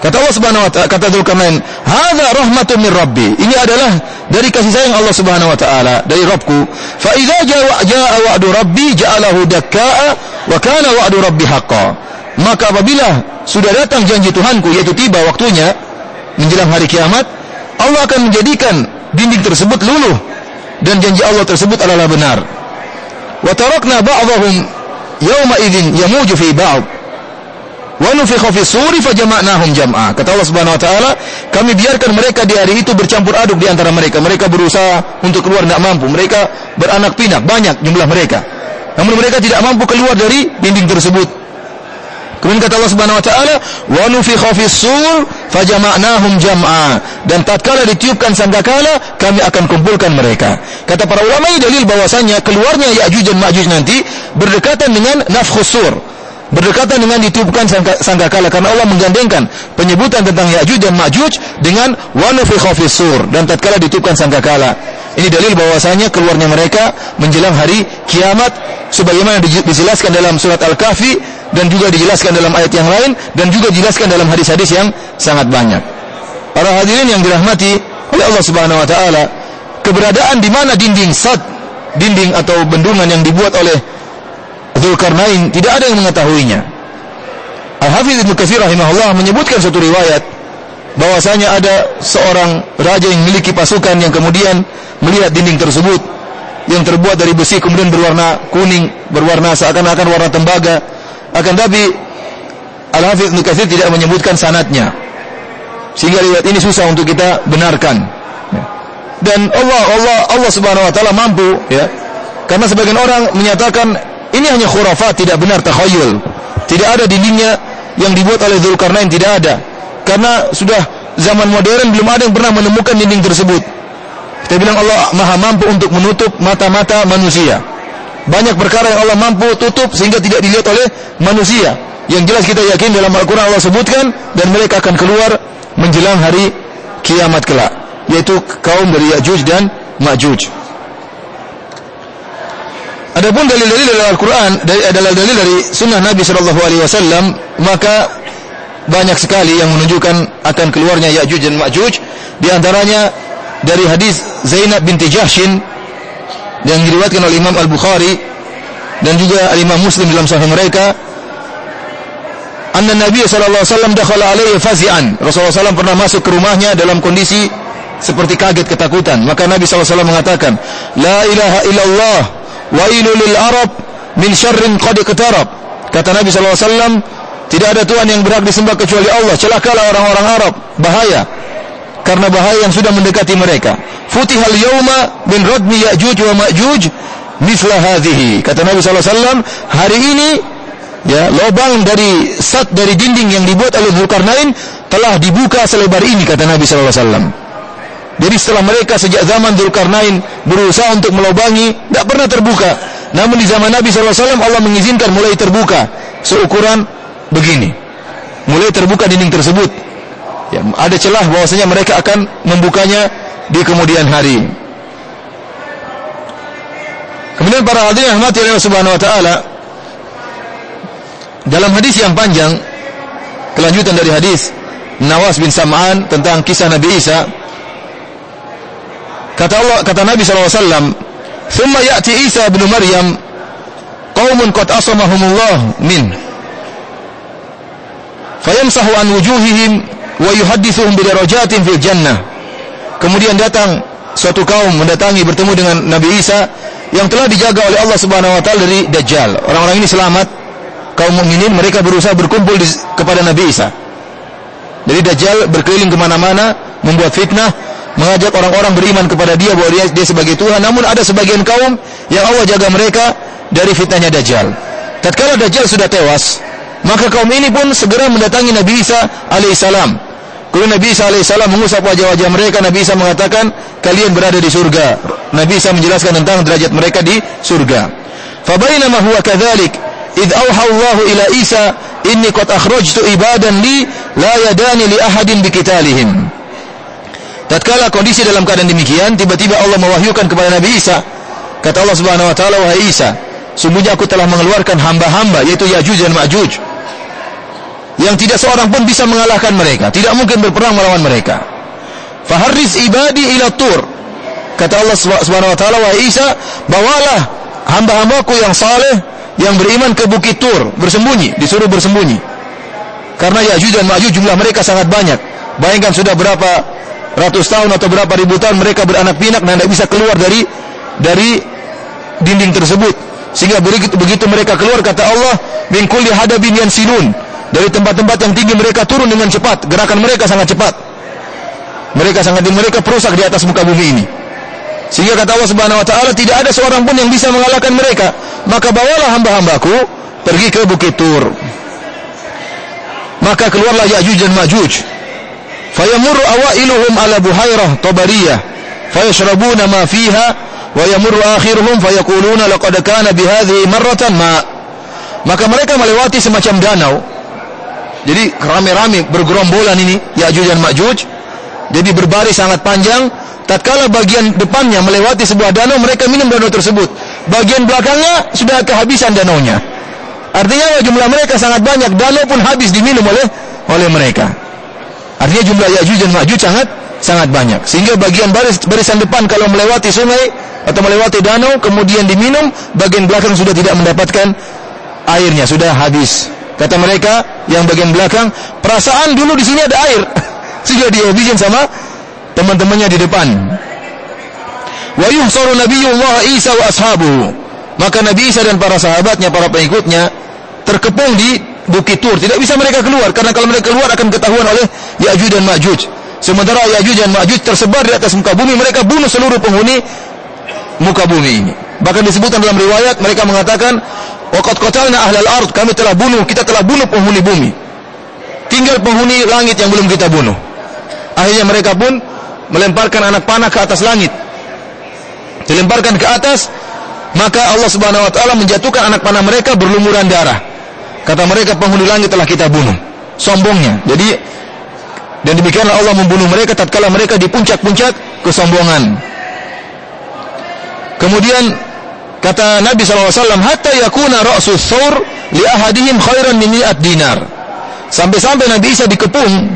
Speaker 1: Kata Allah Subhanahu wa taala, kata Dzulkarnain, "Hadza rahmatun min Rabbi." Ini adalah dari kasih sayang Allah Subhanahu wa taala, dari Rabbku. Fa idza jaa wa'du Rabbi ja'alahu dakka'a wa kana wa'du Rabbi haqqan. Maka apabila sudah datang janji Tuhanku yaitu tiba waktunya menjelang hari kiamat, Allah akan menjadikan dinding tersebut luluh dan janji Allah tersebut adalah benar. Wa tarakna ba'dahum yawma idzin yamuju fi ba'd Wa nufikha fi suri fajama'nahum jam'a. Kata Allah Subhanahu wa taala, kami biarkan mereka di hari itu bercampur aduk di antara mereka. Mereka berusaha untuk keluar tidak mampu. Mereka beranak pinak, banyak jumlah mereka. Namun mereka tidak mampu keluar dari dinding tersebut. Kemudian kata Allah Subhanahu wa taala, "Wa nufikha fis sur fajama'nahum jam'a." Dan tatkala ditiupkan sangkakala, kami akan kumpulkan mereka. Kata para ulama ini dalil bahwasanya keluarnya Ya'juj dan Ma'juj nanti berdekatan dengan nafkhus sur berdekatan dengan ditiupkan sangkakala karena Allah menggandengkan penyebutan tentang Ya'juj dan Ma'juj dengan wa nufikha sur dan tatkala ditiupkan sangkakala. Ini dalil bahwasanya keluarnya mereka menjelang hari kiamat sebagaimana dijelaskan dalam surat Al-Kahfi dan juga dijelaskan dalam ayat yang lain dan juga dijelaskan dalam hadis-hadis yang sangat banyak. Para hadirin yang dirahmati oleh Allah Subhanahu wa taala, keberadaan di mana dinding sad, dinding atau bendungan yang dibuat oleh Dzulkarnain tidak ada yang mengetahuinya. Al-Hafiz Ibnu Katsir rahimahullah menyebutkan satu riwayat bahwasanya ada seorang raja yang memiliki pasukan yang kemudian melihat dinding tersebut yang terbuat dari besi kemudian berwarna kuning, berwarna seakan-akan warna tembaga. Akan tapi Al-Hafiz Ibnu Katsir tidak menyebutkan sanatnya. Sehingga riwayat ini susah untuk kita benarkan. Dan Allah Allah Allah Subhanahu wa taala mampu ya. Karena sebagian orang menyatakan ini hanya khurafat, tidak benar takhayul. Tidak ada dindingnya yang dibuat oleh Dzulkarnain tidak ada. Karena sudah zaman modern belum ada yang pernah menemukan dinding tersebut. Kita bilang Allah Maha mampu untuk menutup mata-mata manusia. Banyak perkara yang Allah mampu tutup sehingga tidak dilihat oleh manusia. Yang jelas kita yakin dalam Al-Qur'an Allah sebutkan dan mereka akan keluar menjelang hari kiamat kelak, yaitu kaum dari Ya'juj dan Ma'juj. Adapun dalil-dalil dari Al-Quran adalah dalil dari Sunnah Nabi Shallallahu Alaihi Wasallam, maka banyak sekali yang menunjukkan akan keluarnya Ya'juj dan Ma'juj. Di antaranya dari hadis Zainab binti Jahshin yang diriwayatkan oleh Imam Al Bukhari dan juga Imam Muslim dalam Sahih mereka. Anna Nabi sallallahu alaihi wasallam dakhala alaihi fazi'an. Rasulullah SAW pernah masuk ke rumahnya dalam kondisi seperti kaget ketakutan. Maka Nabi SAW mengatakan, "La ilaha illallah wailu lil arab min syarrin qad iqtarab. Kata Nabi sallallahu alaihi wasallam, tidak ada Tuhan yang berhak disembah kecuali Allah. Celakalah orang-orang Arab, bahaya. Karena bahaya yang sudah mendekati mereka. Futihal yauma bin radmi ya'juj wa ma'juj misla hadhihi. Kata Nabi sallallahu alaihi wasallam, hari ini ya, lubang dari sat dari dinding yang dibuat oleh Zulkarnain telah dibuka selebar ini kata Nabi sallallahu alaihi wasallam. Jadi setelah mereka sejak zaman Dzulkarnain berusaha untuk melobangi, tidak pernah terbuka. Namun di zaman Nabi SAW Allah mengizinkan mulai terbuka seukuran begini. Mulai terbuka dinding tersebut. Ya, ada celah bahwasanya mereka akan membukanya di kemudian hari. Kemudian para hadirin mati oleh Subhanahu wa taala dalam hadis yang panjang kelanjutan dari hadis Nawas bin Sam'an tentang kisah Nabi Isa Kata Allah, kata Nabi SAW, "Thumma ya'ti Isa bin Maryam qaumun qad asamahumullah min." Fayamsahu an wujuhihim wa yuhaddithuhum bi darajatin fil jannah. Kemudian datang suatu kaum mendatangi bertemu dengan Nabi Isa yang telah dijaga oleh Allah Subhanahu wa taala dari dajjal. Orang-orang ini selamat. Kaum mukminin mereka berusaha berkumpul kepada Nabi Isa. Jadi dajjal berkeliling ke mana mana membuat fitnah mengajak orang-orang beriman kepada dia bahwa dia, dia sebagai Tuhan. Namun ada sebagian kaum yang Allah jaga mereka dari fitnahnya Dajjal. Tatkala Dajjal sudah tewas maka kaum ini pun segera mendatangi Nabi Isa alaihissalam kemudian Nabi Isa alaihissalam mengusap wajah-wajah mereka. Nabi Isa mengatakan kalian berada di surga. Nabi Isa menjelaskan tentang derajat mereka di surga. Fabainama huwa kadzalik id auha Allah ila Isa inni qad akhrajtu ibadan li la yadani li ahadin biqitalihim Tatkala kondisi dalam keadaan demikian, tiba-tiba Allah mewahyukan kepada Nabi Isa. Kata Allah Subhanahu wa taala, "Wahai Isa, sungguhnya aku telah mengeluarkan hamba-hamba yaitu Yajuj dan Majuj yang tidak seorang pun bisa mengalahkan mereka, tidak mungkin berperang melawan mereka. Faharris ibadi ila tur." Kata Allah Subhanahu wa taala, "Wahai Isa, bawalah hamba-hambaku yang saleh yang beriman ke Bukit Tur, bersembunyi, disuruh bersembunyi. Karena Yajuj dan Majuj jumlah mereka sangat banyak. Bayangkan sudah berapa ratus tahun atau berapa ribu tahun mereka beranak pinak dan tidak bisa keluar dari dari dinding tersebut sehingga begitu, begitu mereka keluar kata Allah min kulli hadabin yansilun Dari tempat-tempat yang tinggi mereka turun dengan cepat, gerakan mereka sangat cepat. Mereka sangat mereka perusak di atas muka bumi ini. Sehingga kata Allah Subhanahu wa taala tidak ada seorang pun yang bisa mengalahkan mereka. Maka bawalah hamba-hambaku pergi ke Bukit Tur. Maka keluarlah Ya'juj dan Ma'juj. Fayamurru awailuhum ala buhairah tabariyah fayashrabuna ma fiha wa yamurru akhiruhum fayaquluna laqad kana bihadhihi marratan ma. Maka mereka melewati semacam danau jadi rame-rame bergerombolan ini Ya'juj dan Ma'juj. Jadi berbaris sangat panjang. Tatkala bagian depannya melewati sebuah danau, mereka minum danau tersebut. Bagian belakangnya sudah kehabisan danaunya. Artinya jumlah mereka sangat banyak, danau pun habis diminum oleh oleh mereka. Artinya jumlah Ya'juj dan Ma'juj sangat sangat banyak. Sehingga bagian baris barisan depan kalau melewati sungai atau melewati danau kemudian diminum, bagian belakang sudah tidak mendapatkan airnya, sudah habis. Kata mereka yang bagian belakang, perasaan dulu di sini ada air. Sudah dihabisin sama teman-temannya di depan. Wa yuhsaru nabiyullah Isa wa ashabu. Maka Nabi Isa dan para sahabatnya, para pengikutnya terkepung di Bukit Tur. Tidak bisa mereka keluar karena kalau mereka keluar akan ketahuan oleh Ya'juj dan Ma'juj. Sementara Ya'juj dan Ma'juj tersebar di atas muka bumi, mereka bunuh seluruh penghuni muka bumi ini. Bahkan disebutkan dalam riwayat mereka mengatakan Waqad qatalna ahlal ard, kami telah bunuh, kita telah bunuh penghuni bumi. Tinggal penghuni langit yang belum kita bunuh. Akhirnya mereka pun melemparkan anak panah ke atas langit. Dilemparkan ke atas, maka Allah Subhanahu wa taala menjatuhkan anak panah mereka berlumuran darah. Kata mereka penghuni langit telah kita bunuh. Sombongnya. Jadi dan demikianlah Allah membunuh mereka tatkala mereka di puncak-puncak kesombongan. Kemudian Kata Nabi SAW, hatta yakuna ra'sus thawr li ahadihim khairan min dinar. Sampai-sampai Nabi Isa dikepung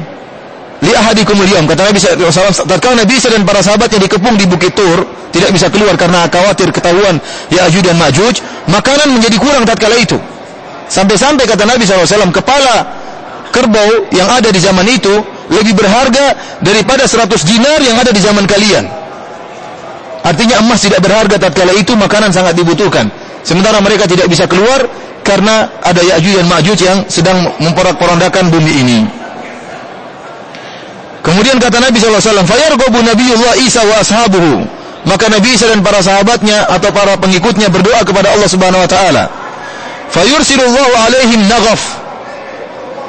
Speaker 1: li ahadikum liyam. Kata Nabi SAW, tatkala Nabi Isa dan para sahabatnya dikepung di Bukit Tur, tidak bisa keluar karena khawatir ketahuan Ya'juj dan Ma'juj, makanan menjadi kurang tatkala itu. Sampai-sampai kata Nabi SAW, kepala kerbau yang ada di zaman itu lebih berharga daripada 100 dinar yang ada di zaman kalian. Artinya emas tidak berharga tatkala itu makanan sangat dibutuhkan. Sementara mereka tidak bisa keluar karena ada Ya'juj dan Ma'juj yang sedang memporak-porandakan bumi ini. Kemudian kata Nabi SAW, Fayargobu Nabiullah Isa wa ashabuhu. Maka Nabi Isa dan para sahabatnya atau para pengikutnya berdoa kepada Allah Subhanahu Wa Taala. Fayursilullahu alaihim naghaf.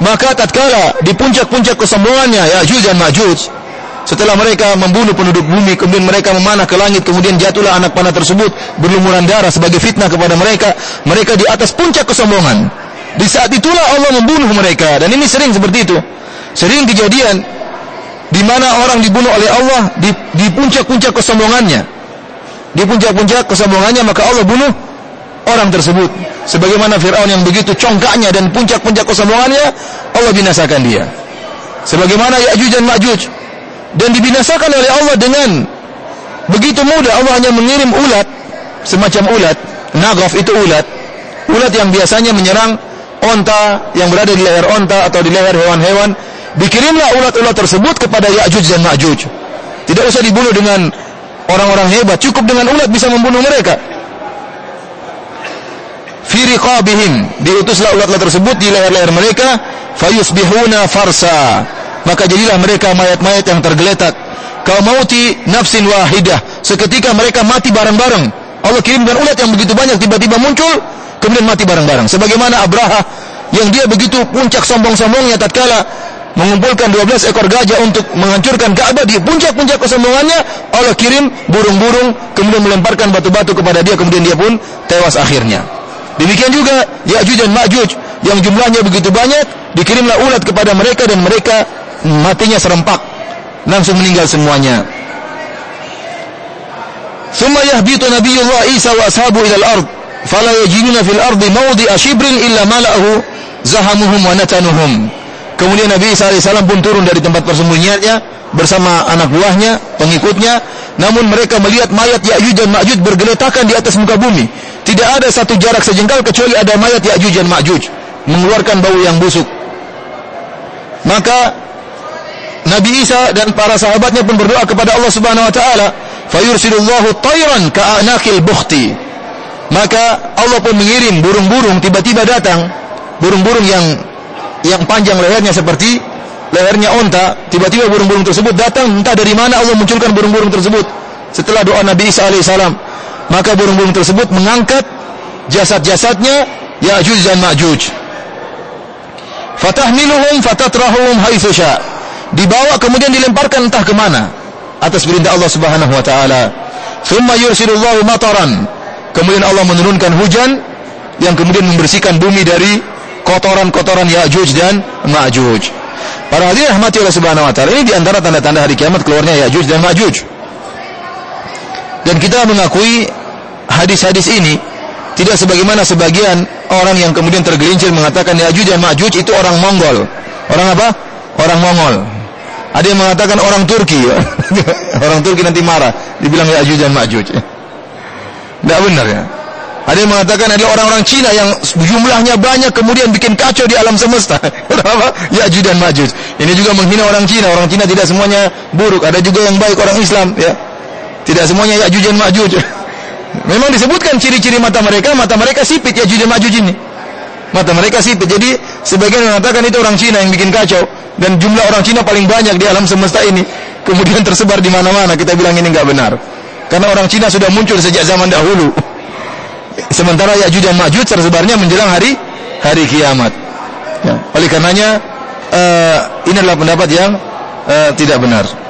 Speaker 1: Maka tatkala di puncak-puncak kesombongannya Ya'juj dan Ma'juj, setelah mereka membunuh penduduk bumi, kemudian mereka memanah ke langit, kemudian jatuhlah anak panah tersebut berlumuran darah sebagai fitnah kepada mereka. Mereka di atas puncak kesombongan. Di saat itulah Allah membunuh mereka dan ini sering seperti itu. Sering kejadian di mana orang dibunuh oleh Allah di, di puncak-puncak kesombongannya. Di puncak-puncak kesombongannya maka Allah bunuh orang tersebut. Sebagaimana Firaun yang begitu congkaknya dan puncak-puncak kesombongannya, Allah binasakan dia. Sebagaimana Ya'juj dan Ma'juj. Dan dibinasakan oleh Allah dengan begitu mudah Allah hanya mengirim ulat semacam ulat nagaf itu ulat. Ulat yang biasanya menyerang onta yang berada di leher onta atau di leher hewan-hewan. Dikirimlah ulat-ulat tersebut kepada Ya'juj dan Ma'juj. Tidak usah dibunuh dengan orang-orang hebat. Cukup dengan ulat bisa membunuh mereka fi riqabihim diutuslah ulat-ulat tersebut di leher-leher mereka fayusbihuna farsa maka jadilah mereka mayat-mayat yang tergeletak. Kau mauti nafsin wahidah. Seketika mereka mati bareng-bareng. Allah kirimkan ulat yang begitu banyak tiba-tiba muncul, kemudian mati bareng-bareng. Sebagaimana Abraha yang dia begitu puncak sombong-sombongnya tatkala mengumpulkan 12 ekor gajah untuk menghancurkan Ka'bah di puncak-puncak kesombongannya, Allah kirim burung-burung kemudian melemparkan batu-batu kepada dia kemudian dia pun tewas akhirnya. Demikian juga Ya'juj dan Ma'juj yang jumlahnya begitu banyak dikirimlah ulat kepada mereka dan mereka matinya serempak langsung meninggal semuanya. Summa yahbitu Nabiullah Isa wa ashabu ila al-ard fala yajiduna fil ardi mawdi'a shibrin illa mala'ahu zahamuhum wa natanuhum. Kemudian Nabi Isa AS pun turun dari tempat persembunyiannya bersama anak buahnya, pengikutnya. Namun mereka melihat mayat Ya'juj dan Ma'juj bergeletakan di atas muka bumi tidak ada satu jarak sejengkal kecuali ada mayat Ya'juj dan Ma'juj mengeluarkan bau yang busuk maka Nabi Isa dan para sahabatnya pun berdoa kepada Allah Subhanahu wa taala, fayursilullahu tayran ka'anakil bukhti. Maka Allah pun mengirim burung-burung tiba-tiba datang, burung-burung yang yang panjang lehernya seperti lehernya onta, tiba-tiba burung-burung tersebut datang entah dari mana Allah munculkan burung-burung tersebut. Setelah doa Nabi Isa alaihissalam, maka burung-burung tersebut mengangkat jasad-jasadnya Ya'juj dan Ma'juj. Fatahmiluhum fatatrahum haitsu sya. Dibawa kemudian dilemparkan entah ke mana atas perintah Allah Subhanahu wa taala. Thumma yursilullahu mataran. Kemudian Allah menurunkan hujan yang kemudian membersihkan bumi dari kotoran-kotoran Ya'juj dan Ma'juj. Para hadirin rahmati Allah Subhanahu wa taala, ini di antara tanda-tanda hari kiamat keluarnya Ya'juj dan Ma'juj. Dan kita mengakui hadis-hadis ini tidak sebagaimana sebagian orang yang kemudian tergelincir mengatakan Ya'juj dan Ma'juj itu orang Mongol. Orang apa? Orang Mongol. Ada yang mengatakan orang Turki. orang Turki nanti marah. Dibilang Ya'juj dan Ma'juj. Tidak benar ya. Ada yang mengatakan adalah orang-orang Cina yang jumlahnya banyak kemudian bikin kacau di alam semesta. Apa? Ya'juj dan Ma'juj. Ini juga menghina orang Cina. Orang Cina tidak semuanya buruk. Ada juga yang baik orang Islam. ya. Tidak semuanya Ya'juj dan Ma'juj. Memang disebutkan ciri-ciri mata mereka, mata mereka sipit ya dan Majuj ini. Mata mereka sipit. Jadi sebagian mengatakan itu orang Cina yang bikin kacau dan jumlah orang Cina paling banyak di alam semesta ini. Kemudian tersebar di mana-mana. Kita bilang ini enggak benar. Karena orang Cina sudah muncul sejak zaman dahulu. Sementara Ya'juj dan Ma'juj tersebarnya menjelang hari hari kiamat. Ya. Oleh karenanya uh, ini adalah pendapat yang uh, tidak benar.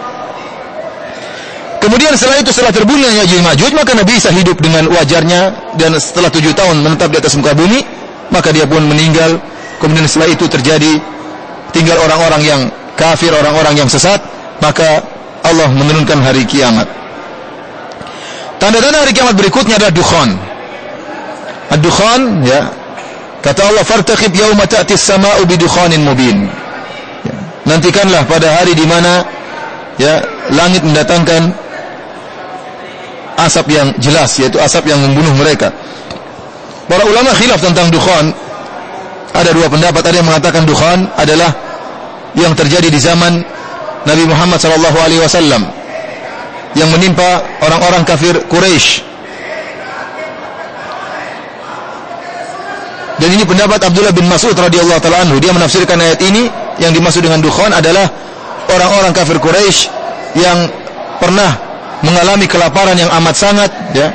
Speaker 1: Kemudian setelah itu setelah terbunuhnya Ya'juj Ma'juj maka Nabi Isa hidup dengan wajarnya dan setelah tujuh tahun menetap di atas muka bumi maka dia pun meninggal. Kemudian setelah itu terjadi tinggal orang-orang yang kafir, orang-orang yang sesat, maka Allah menurunkan hari kiamat. Tanda-tanda hari kiamat berikutnya adalah dukhan. Ad-dukhan ya. Kata Allah fartaqib yauma ta'tis sama'u bidukhanin mubin. Ya. Nantikanlah pada hari di mana ya langit mendatangkan asap yang jelas yaitu asap yang membunuh mereka. Para ulama khilaf tentang dukhan. Ada dua pendapat, ada yang mengatakan dukhan adalah yang terjadi di zaman Nabi Muhammad sallallahu alaihi wasallam yang menimpa orang-orang kafir Quraisy. Dan ini pendapat Abdullah bin Mas'ud radhiyallahu taala anhu. Dia menafsirkan ayat ini yang dimaksud dengan dukhan adalah orang-orang kafir Quraisy yang pernah mengalami kelaparan yang amat sangat ya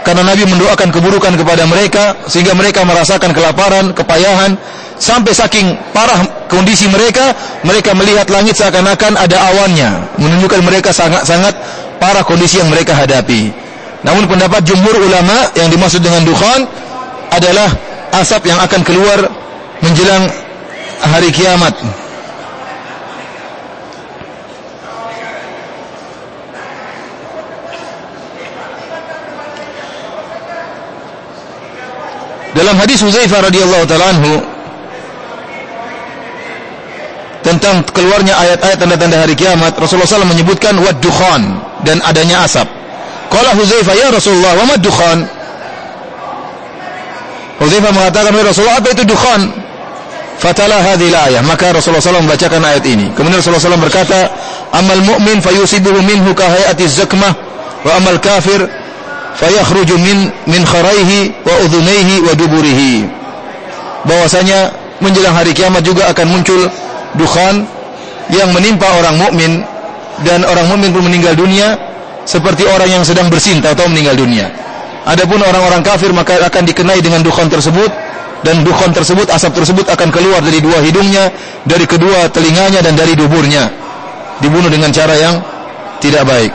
Speaker 1: karena Nabi mendoakan keburukan kepada mereka sehingga mereka merasakan kelaparan, kepayahan sampai saking parah kondisi mereka, mereka melihat langit seakan-akan ada awannya, menunjukkan mereka sangat-sangat parah kondisi yang mereka hadapi. Namun pendapat jumhur ulama yang dimaksud dengan dukhan adalah asap yang akan keluar menjelang hari kiamat. Dalam hadis Huzaifah radhiyallahu taala anhu tentang keluarnya ayat-ayat tanda-tanda hari kiamat, Rasulullah SAW menyebutkan wad dan adanya asap. Qala Huzaifah ya Rasulullah, wa mad dukhan? Huzaifah mengatakan, "Ya Rasulullah, apa itu dukhan?" Fatala hadhihi ayah, maka Rasulullah SAW membacakan ayat ini. Kemudian Rasulullah SAW berkata, "Amal mu'min fayusibuhu minhu ka hayati zakmah wa amal kafir fayakhruju min min kharaihi wa udhunaihi wa duburihi bahwasanya menjelang hari kiamat juga akan muncul dukhan yang menimpa orang mukmin dan orang mukmin pun meninggal dunia seperti orang yang sedang bersin atau meninggal dunia. Adapun orang-orang kafir maka akan dikenai dengan dukhan tersebut dan dukhan tersebut asap tersebut akan keluar dari dua hidungnya, dari kedua telinganya dan dari duburnya. Dibunuh dengan cara yang tidak baik.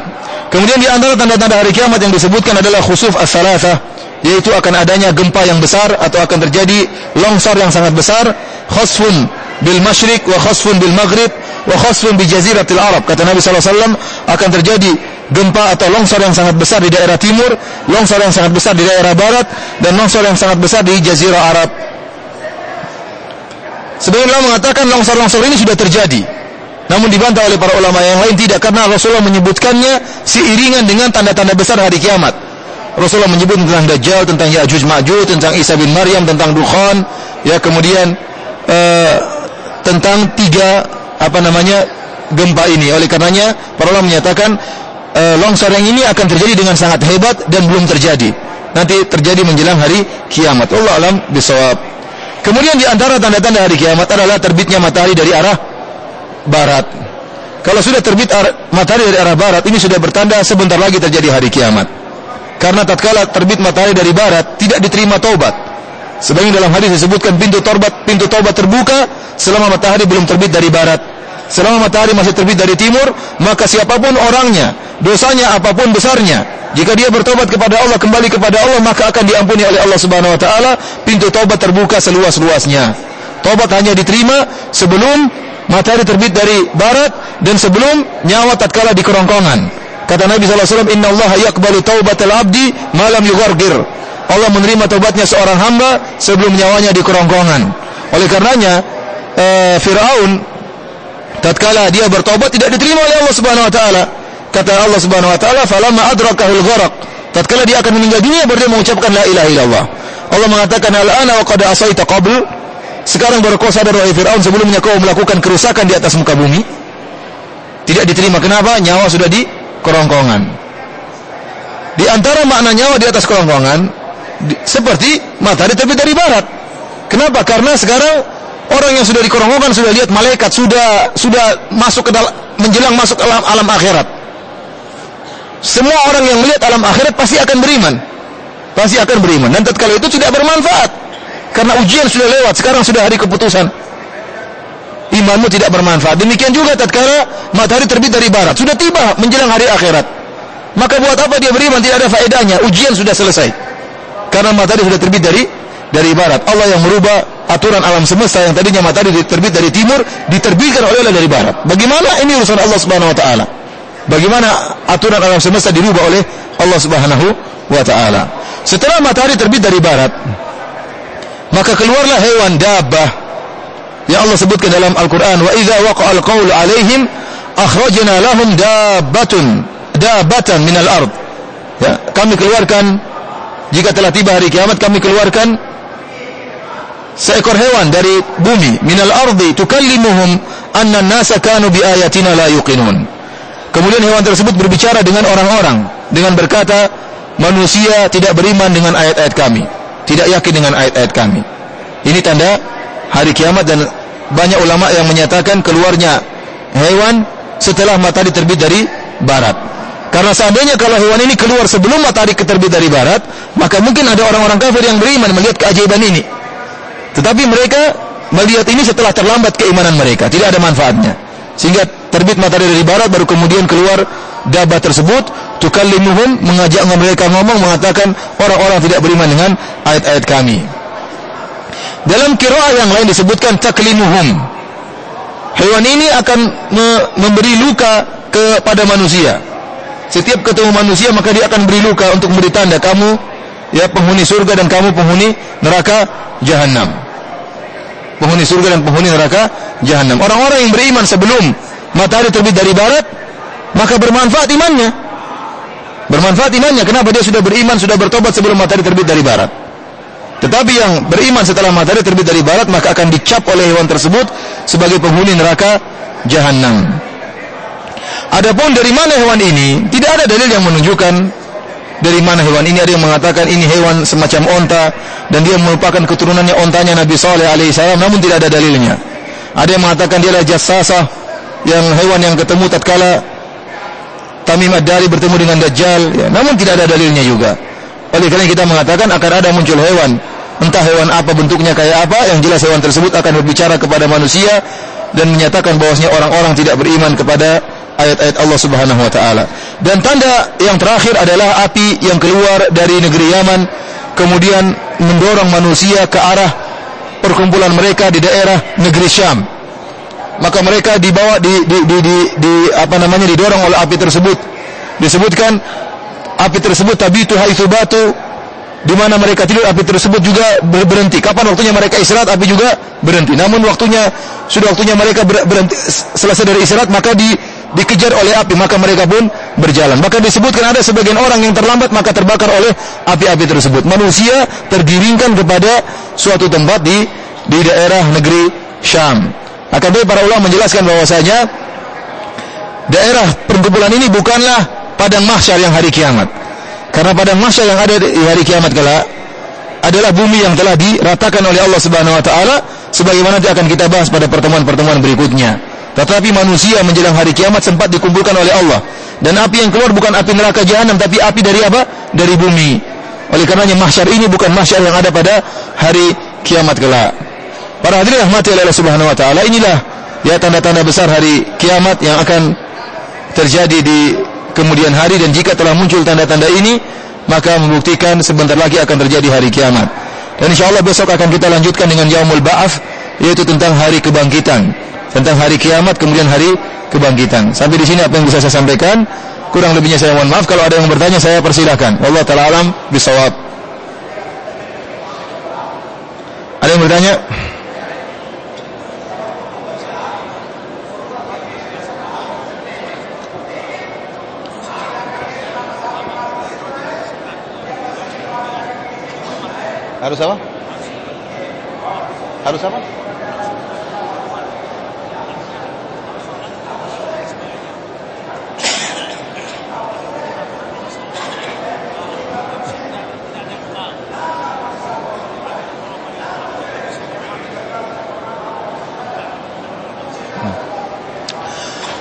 Speaker 1: Kemudian di antara tanda-tanda hari kiamat yang disebutkan adalah khusuf as-salasah, yaitu akan adanya gempa yang besar atau akan terjadi longsor yang sangat besar, khasfun bil masyriq wa khasfun bil maghrib wa khasfun bi jaziratil Arab. Kata Nabi SAW akan terjadi gempa atau longsor yang sangat besar di daerah timur, longsor yang sangat besar di daerah barat dan longsor yang sangat besar di jazirah Arab. Sebagian ulama mengatakan longsor-longsor ini sudah terjadi namun dibantah oleh para ulama yang lain tidak karena Rasulullah menyebutkannya seiringan dengan tanda-tanda besar hari kiamat. Rasulullah menyebut tentang Dajjal, tentang Ya'juj Ma'juj, tentang Isa bin Maryam, tentang Dukhan, ya kemudian uh, tentang tiga apa namanya gempa ini. Oleh karenanya para ulama menyatakan uh, longsor yang ini akan terjadi dengan sangat hebat dan belum terjadi. Nanti terjadi menjelang hari kiamat. Allah alam bisawab. Kemudian di antara tanda-tanda hari kiamat adalah terbitnya matahari dari arah barat. Kalau sudah terbit matahari dari arah barat, ini sudah bertanda sebentar lagi terjadi hari kiamat. Karena tatkala terbit matahari dari barat, tidak diterima taubat. Sebagaimana dalam hadis disebutkan pintu taubat pintu taubat terbuka selama matahari belum terbit dari barat. Selama matahari masih terbit dari timur, maka siapa pun orangnya, dosanya apa pun besarnya, jika dia bertobat kepada Allah, kembali kepada Allah, maka akan diampuni oleh Allah Subhanahu wa taala. Pintu taubat terbuka seluas-luasnya. Taubat hanya diterima sebelum matahari terbit dari barat dan sebelum nyawa tatkala di kerongkongan. Kata Nabi SAW, Inna Allah yakbalu taubatal abdi malam yugargir. Allah menerima taubatnya seorang hamba sebelum nyawanya di kerongkongan. Oleh karenanya, uh, Fir'aun tatkala dia bertobat tidak diterima oleh Allah Subhanahu wa taala. Kata Allah Subhanahu wa taala, "Falamma adrakahul gharaq." Tatkala dia akan meninggal dunia baru dia mengucapkan la ilaha illallah. Allah mengatakan, "Al-ana wa qad asaita qabl." Sekarang kau sadar wahai Firaun sebelumnya kau melakukan kerusakan di atas muka bumi. Tidak diterima kenapa? Nyawa sudah di kerongkongan. Di antara makna nyawa di atas kerongkongan di, seperti matahari terbit dari barat. Kenapa? Karena sekarang orang yang sudah di kerongkongan sudah lihat malaikat, sudah sudah masuk ke dalam menjelang masuk alam alam akhirat. Semua orang yang melihat alam akhirat pasti akan beriman. Pasti akan beriman. Dan tatkala itu tidak bermanfaat. Karena ujian sudah lewat, sekarang sudah hari keputusan. Imanmu tidak bermanfaat. Demikian juga tatkala matahari terbit dari barat, sudah tiba menjelang hari akhirat. Maka buat apa dia beriman tidak ada faedahnya. Ujian sudah selesai. Karena matahari sudah terbit dari dari barat. Allah yang merubah aturan alam semesta yang tadinya matahari terbit dari timur diterbitkan oleh Allah dari barat. Bagaimana ini urusan Allah Subhanahu wa taala? Bagaimana aturan alam semesta dirubah oleh Allah Subhanahu wa taala. Setelah matahari terbit dari barat, maka keluarlah hewan dabah yang Allah sebutkan dalam Al-Qur'an, "Wa idza waqa'a al-qawlu 'alaihim akhrajna lahum dabbatun dabbatan minal ard." Ya, kami keluarkan jika telah tiba hari kiamat kami keluarkan seekor hewan dari bumi minal ardi tukallimuhum anna an-nasa kanu bi ayatina la yuqinun Kemudian hewan tersebut berbicara dengan orang-orang dengan berkata, manusia tidak beriman dengan ayat-ayat kami, tidak yakin dengan ayat-ayat kami. Ini tanda hari kiamat dan banyak ulama yang menyatakan keluarnya hewan setelah matahari terbit dari barat. Karena seandainya kalau hewan ini keluar sebelum matahari terbit dari barat, maka mungkin ada orang-orang kafir yang beriman melihat keajaiban ini. Tetapi mereka melihat ini setelah terlambat keimanan mereka, tidak ada manfaatnya. Sehingga terbit matahari dari barat baru kemudian keluar dabah tersebut tukallimuhum mengajak mereka ngomong mengatakan orang-orang tidak beriman dengan ayat-ayat kami. Dalam kiraah yang lain disebutkan taklimuhum. Hewan ini akan me memberi luka kepada manusia. Setiap ketemu manusia maka dia akan beri luka untuk memberi tanda kamu ya penghuni surga dan kamu penghuni neraka jahanam. Penghuni surga dan penghuni neraka jahanam. Orang-orang yang beriman sebelum matahari terbit dari barat, maka bermanfaat imannya. Bermanfaat imannya. Kenapa dia sudah beriman, sudah bertobat sebelum matahari terbit dari barat? Tetapi yang beriman setelah matahari terbit dari barat, maka akan dicap oleh hewan tersebut sebagai penghuni neraka jahanam. Adapun dari mana hewan ini, tidak ada dalil yang menunjukkan dari mana hewan ini. Ada yang mengatakan ini hewan semacam onta dan dia merupakan keturunannya ontanya Nabi Saleh alaihissalam, namun tidak ada dalilnya. Ada yang mengatakan dia adalah jasasah yang hewan yang ketemu tatkala Tamim Ad-Dari bertemu dengan Dajjal. Ya, namun tidak ada dalilnya juga. Oleh karena kita mengatakan akan ada muncul hewan. Entah hewan apa bentuknya kayak apa yang jelas hewan tersebut akan berbicara kepada manusia dan menyatakan bahwasanya orang-orang tidak beriman kepada ayat-ayat Allah Subhanahu wa taala. Dan tanda yang terakhir adalah api yang keluar dari negeri Yaman kemudian mendorong manusia ke arah perkumpulan mereka di daerah negeri Syam maka mereka dibawa di, di, di, di, di apa namanya didorong oleh api tersebut. Disebutkan api tersebut tabitu haitsu batu di mana mereka tidur api tersebut juga berhenti. Kapan waktunya mereka istirahat api juga berhenti. Namun waktunya sudah waktunya mereka berhenti selesai dari istirahat maka di dikejar oleh api. Maka mereka pun berjalan. Maka disebutkan ada sebagian orang yang terlambat maka terbakar oleh api-api tersebut. Manusia tergiringkan kepada suatu tempat di di daerah negeri Syam akan tetapi para ulama menjelaskan bahwasanya daerah perkumpulan ini bukanlah padang mahsyar yang hari kiamat. Karena padang mahsyar yang ada di hari kiamat kala adalah bumi yang telah diratakan oleh Allah Subhanahu wa taala sebagaimana nanti akan kita bahas pada pertemuan-pertemuan berikutnya. Tetapi manusia menjelang hari kiamat sempat dikumpulkan oleh Allah dan api yang keluar bukan api neraka jahanam tapi api dari apa? Dari bumi. Oleh karenanya mahsyar ini bukan mahsyar yang ada pada hari kiamat kelak. Para hadirin rahmati oleh Allah Subhanahu wa taala, inilah ya tanda-tanda besar hari kiamat yang akan terjadi di kemudian hari dan jika telah muncul tanda-tanda ini maka membuktikan sebentar lagi akan terjadi hari kiamat. Dan insya Allah besok akan kita lanjutkan dengan Yaumul Ba'af yaitu tentang hari kebangkitan, tentang hari kiamat kemudian hari kebangkitan. Sampai di sini apa yang bisa saya sampaikan. Kurang lebihnya saya mohon maaf kalau ada yang bertanya saya persilahkan. Allah taala alam bisawab. Ada yang bertanya?
Speaker 2: Harus apa? Harus apa?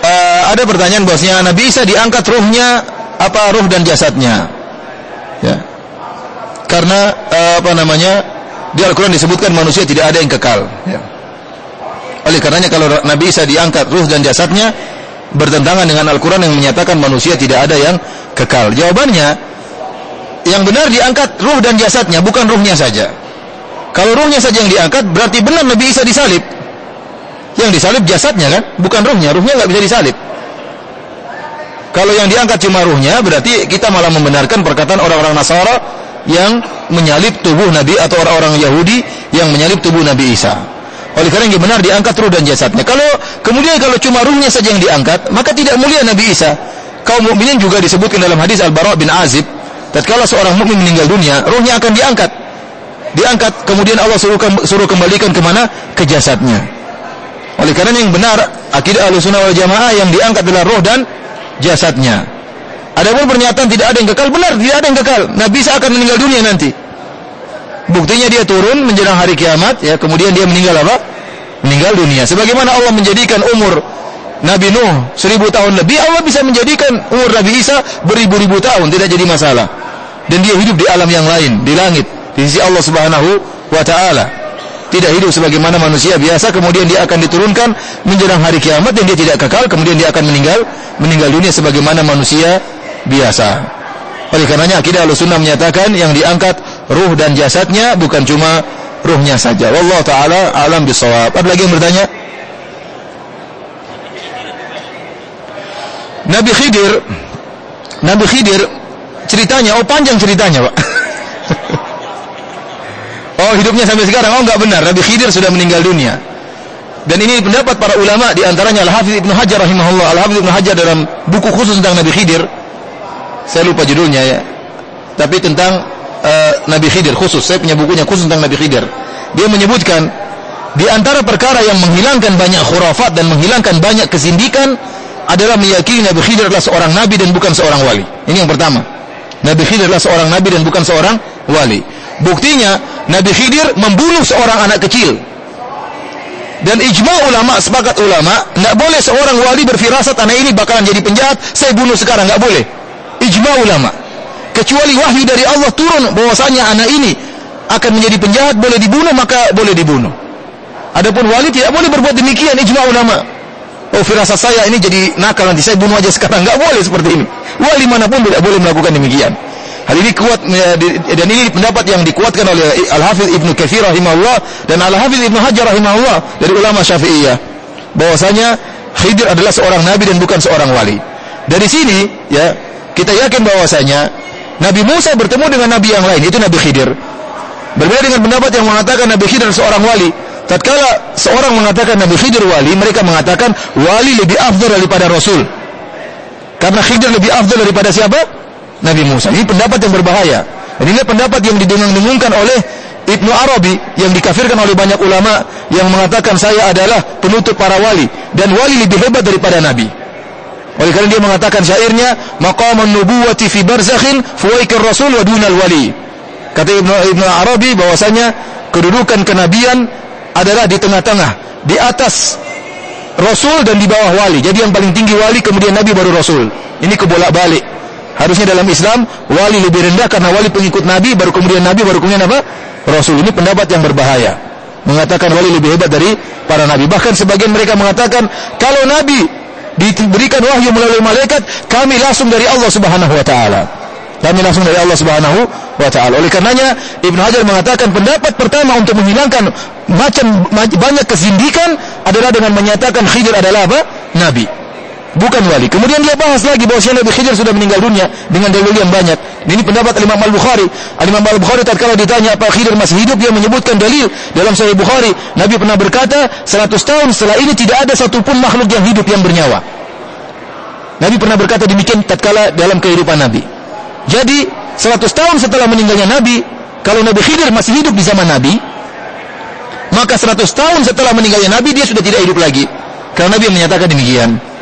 Speaker 1: Uh, ada pertanyaan bosnya Nabi Isa diangkat ruhnya apa ruh dan jasadnya? Ya. Karena uh, apa namanya? Di Al-Qur'an disebutkan manusia tidak ada yang kekal, ya. Oleh karenanya kalau Nabi Isa diangkat ruh dan jasadnya bertentangan dengan Al-Qur'an yang menyatakan manusia tidak ada yang kekal. Jawabannya yang benar diangkat ruh dan jasadnya, bukan ruhnya saja. Kalau ruhnya saja yang diangkat, berarti benar Nabi Isa disalib. Yang disalib jasadnya kan, bukan ruhnya. Ruhnya nggak bisa disalib. Kalau yang diangkat cuma ruhnya, berarti kita malah membenarkan perkataan orang-orang Nasara yang menyalib tubuh Nabi atau orang-orang Yahudi yang menyalib tubuh Nabi Isa. Oleh karena yang benar diangkat ruh dan jasadnya. Kalau kemudian kalau cuma ruhnya saja yang diangkat, maka tidak mulia Nabi Isa. Kaum mukminin juga disebutkan dalam hadis Al-Bara bin Azib, tatkala seorang mukmin meninggal dunia, ruhnya akan diangkat. Diangkat, kemudian Allah suruh, suruh kembalikan ke mana? Ke jasadnya. Oleh karena yang benar, akidah Ahlussunnah wal Jamaah yang diangkat adalah roh dan jasadnya. Adapun pernyataan tidak ada yang kekal, benar tidak ada yang kekal. Nabi Isa akan meninggal dunia nanti. Buktinya dia turun menjelang hari kiamat, ya kemudian dia meninggal apa? Meninggal dunia. Sebagaimana Allah menjadikan umur Nabi Nuh seribu tahun lebih, Allah bisa menjadikan umur Nabi Isa beribu-ribu tahun, tidak jadi masalah. Dan dia hidup di alam yang lain, di langit, di sisi Allah Subhanahu wa taala. Tidak hidup sebagaimana manusia biasa, kemudian dia akan diturunkan menjelang hari kiamat dan dia tidak kekal, kemudian dia akan meninggal meninggal dunia sebagaimana manusia biasa. Oleh karenanya akidah Ahlussunnah menyatakan yang diangkat ruh dan jasadnya bukan cuma ruhnya saja. Wallahu taala alam bisawab. Ada lagi yang bertanya? Nabi Khidir Nabi Khidir ceritanya oh panjang ceritanya, Pak. oh, hidupnya sampai sekarang. Oh, enggak benar. Nabi Khidir sudah meninggal dunia. Dan ini pendapat para ulama di antaranya Al-Hafiz Ibnu Hajar rahimahullah. Al-Hafiz Ibnu Hajar dalam buku khusus tentang Nabi Khidir. Saya lupa judulnya ya. Tapi tentang uh, Nabi Khidir khusus. Saya punya bukunya khusus tentang Nabi Khidir. Dia menyebutkan di antara perkara yang menghilangkan banyak khurafat dan menghilangkan banyak kesindikan adalah meyakini Nabi Khidir adalah seorang nabi dan bukan seorang wali. Ini yang pertama. Nabi Khidir adalah seorang nabi dan bukan seorang wali. Buktinya Nabi Khidir membunuh seorang anak kecil. Dan ijma ulama, sepakat ulama, nggak boleh seorang wali berfirasat anak ini bakalan jadi penjahat, saya bunuh sekarang, nggak boleh. Ijma ulama. Kecuali wahyu dari Allah turun bahwasanya anak ini akan menjadi penjahat, boleh dibunuh maka boleh dibunuh. Adapun wali tidak boleh berbuat demikian, ijma ulama. Oh firasat saya ini jadi nakal nanti saya bunuh aja sekarang, nggak boleh seperti ini. Wali mana pun tidak boleh melakukan demikian. Hal ini kuat ya, dan ini pendapat yang dikuatkan oleh Al-Hafiz Ibnu Katsir rahimahullah dan Al-Hafiz Ibnu Hajar rahimahullah dari ulama Syafi'iyah bahwasanya Khidir adalah seorang nabi dan bukan seorang wali. Dari sini ya kita yakin bahwasanya Nabi Musa bertemu dengan nabi yang lain itu Nabi Khidir. Berbeda dengan pendapat yang mengatakan Nabi Khidir seorang wali. Tatkala seorang mengatakan Nabi Khidir wali, mereka mengatakan wali lebih afdal daripada rasul. Karena Khidir lebih afdal daripada siapa? Nabi Musa. Ini pendapat yang berbahaya. Dan ini pendapat yang didengung-dengungkan oleh Ibnu Arabi yang dikafirkan oleh banyak ulama yang mengatakan saya adalah penutup para wali dan wali lebih hebat daripada nabi. Oleh karena dia mengatakan syairnya maqamun nubuwati fi barzakhin fuwaikir rasul wa dunal wali. Kata Ibnu Ibnu Arabi bahwasanya kedudukan kenabian adalah di tengah-tengah, di atas Rasul dan di bawah wali. Jadi yang paling tinggi wali, kemudian Nabi baru Rasul. Ini kebolak-balik. Harusnya dalam Islam wali lebih rendah karena wali pengikut Nabi, baru kemudian Nabi, baru kemudian apa? Rasul. Ini pendapat yang berbahaya. Mengatakan wali lebih hebat dari para nabi. Bahkan sebagian mereka mengatakan kalau Nabi diberikan wahyu melalui malaikat, kami langsung dari Allah Subhanahu wa taala. Kami langsung dari Allah Subhanahu wa taala. Oleh karenanya Ibnu Hajar mengatakan pendapat pertama untuk menghilangkan macam banyak kesindikan adalah dengan menyatakan Khidir adalah apa? Nabi. Bukan wali. Kemudian dia bahas lagi bahwa Nabi Khidir sudah meninggal dunia dengan dalil yang banyak. Ini pendapat Imam Al-Bukhari. Imam Al-Bukhari tatkala ditanya apa Khidir masih hidup dia menyebutkan dalil dalam Sahih Bukhari. Nabi pernah berkata 100 tahun setelah ini tidak ada satupun makhluk yang hidup yang bernyawa. Nabi pernah berkata demikian tatkala dalam kehidupan Nabi. Jadi 100 tahun setelah meninggalnya Nabi, kalau Nabi Khidir masih hidup di zaman Nabi, maka 100 tahun setelah meninggalnya Nabi dia sudah tidak hidup lagi. Karena Nabi menyatakan demikian.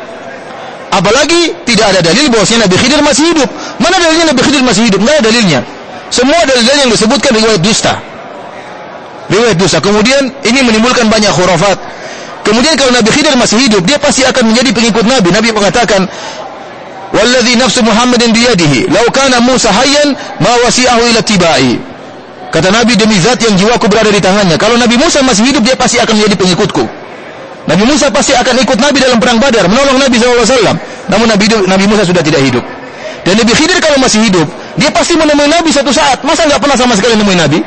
Speaker 1: Apalagi tidak ada dalil bahwasanya Nabi Khidir masih hidup. Mana dalilnya Nabi Khidir masih hidup? Ada dalilnya. Semua dalil-dalil yang disebutkan riwayat dusta. Riwayat dusta. Kemudian ini menimbulkan banyak khurafat. Kemudian kalau Nabi Khidir masih hidup, dia pasti akan menjadi pengikut Nabi. Nabi mengatakan, "Walladzi nafsu Muhammadin biyadihi, law kana Musa hayyan ma wasi'ahu ila tibai." Kata Nabi demi zat yang jiwaku berada di tangannya. Kalau Nabi Musa masih hidup, dia pasti akan menjadi pengikutku. Nabi Musa pasti akan ikut Nabi dalam perang Badar, menolong Nabi SAW. Namun Nabi, Nabi Musa sudah tidak hidup. Dan Nabi Khidir kalau masih hidup, dia pasti menemui Nabi satu saat. Masa nggak pernah sama sekali menemui Nabi?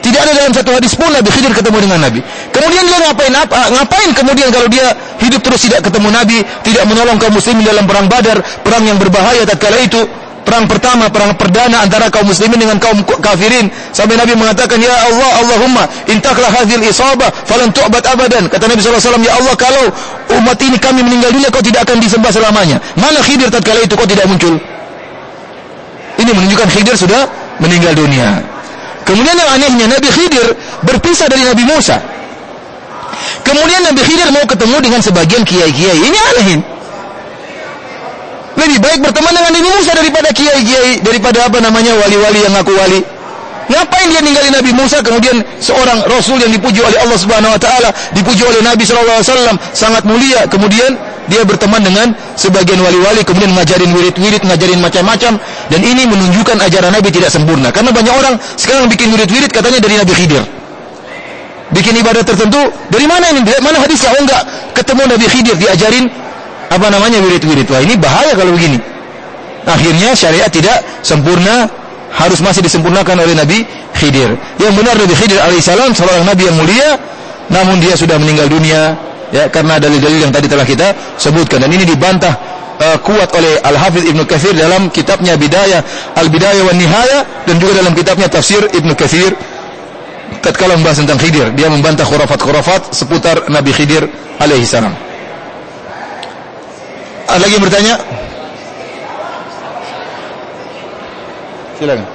Speaker 1: Tidak ada dalam satu hadis pun Nabi Khidir ketemu dengan Nabi. Kemudian dia ngapain apa? Ngapain kemudian kalau dia hidup terus tidak ketemu Nabi, tidak menolong kaum muslimin dalam perang Badar, perang yang berbahaya tatkala itu? Perang pertama, perang perdana antara kaum muslimin dengan kaum kafirin. Sampai Nabi mengatakan, "Ya Allah, Allahumma intaklah hadhil isabah falan tu'bad abadan." Kata Nabi SAW, "Ya Allah, kalau umat ini kami meninggal dunia, kau tidak akan disembah selamanya." Mana Khidir tatkala itu kau tidak muncul? Ini menunjukkan Khidir sudah meninggal dunia. Kemudian yang anehnya Nabi Khidir berpisah dari Nabi Musa. Kemudian Nabi Khidir mau ketemu dengan sebagian kiai-kiai. Ini aneh. Lebih baik berteman dengan Nabi Musa daripada kiai-kiai, daripada apa namanya wali-wali yang ngaku wali. Ngapain dia ninggalin Nabi Musa kemudian seorang rasul yang dipuji oleh Allah Subhanahu wa taala, dipuji oleh Nabi sallallahu alaihi wasallam, sangat mulia. Kemudian dia berteman dengan sebagian wali-wali kemudian ngajarin wirid-wirid, ngajarin macam-macam dan ini menunjukkan ajaran Nabi tidak sempurna. Karena banyak orang sekarang bikin wirid-wirid katanya dari Nabi Khidir. Bikin ibadah tertentu, dari mana ini? Mana hadisnya? Oh enggak, ketemu Nabi Khidir diajarin apa namanya wirid-wirid. Wah, ini bahaya kalau begini. Akhirnya syariat tidak sempurna, harus masih disempurnakan oleh Nabi Khidir. Yang benar Nabi Khidir alaihissalam seorang nabi yang mulia, namun dia sudah meninggal dunia ya karena dalil-dalil yang tadi telah kita sebutkan dan ini dibantah uh, kuat oleh Al-Hafiz Ibnu Katsir dalam kitabnya Bidayah Al-Bidayah wan Nihayah dan juga dalam kitabnya Tafsir Ibnu Katsir tatkala membahas tentang Khidir dia membantah khurafat-khurafat seputar Nabi Khidir alaihissalam ada lagi yang bertanya? Silakan.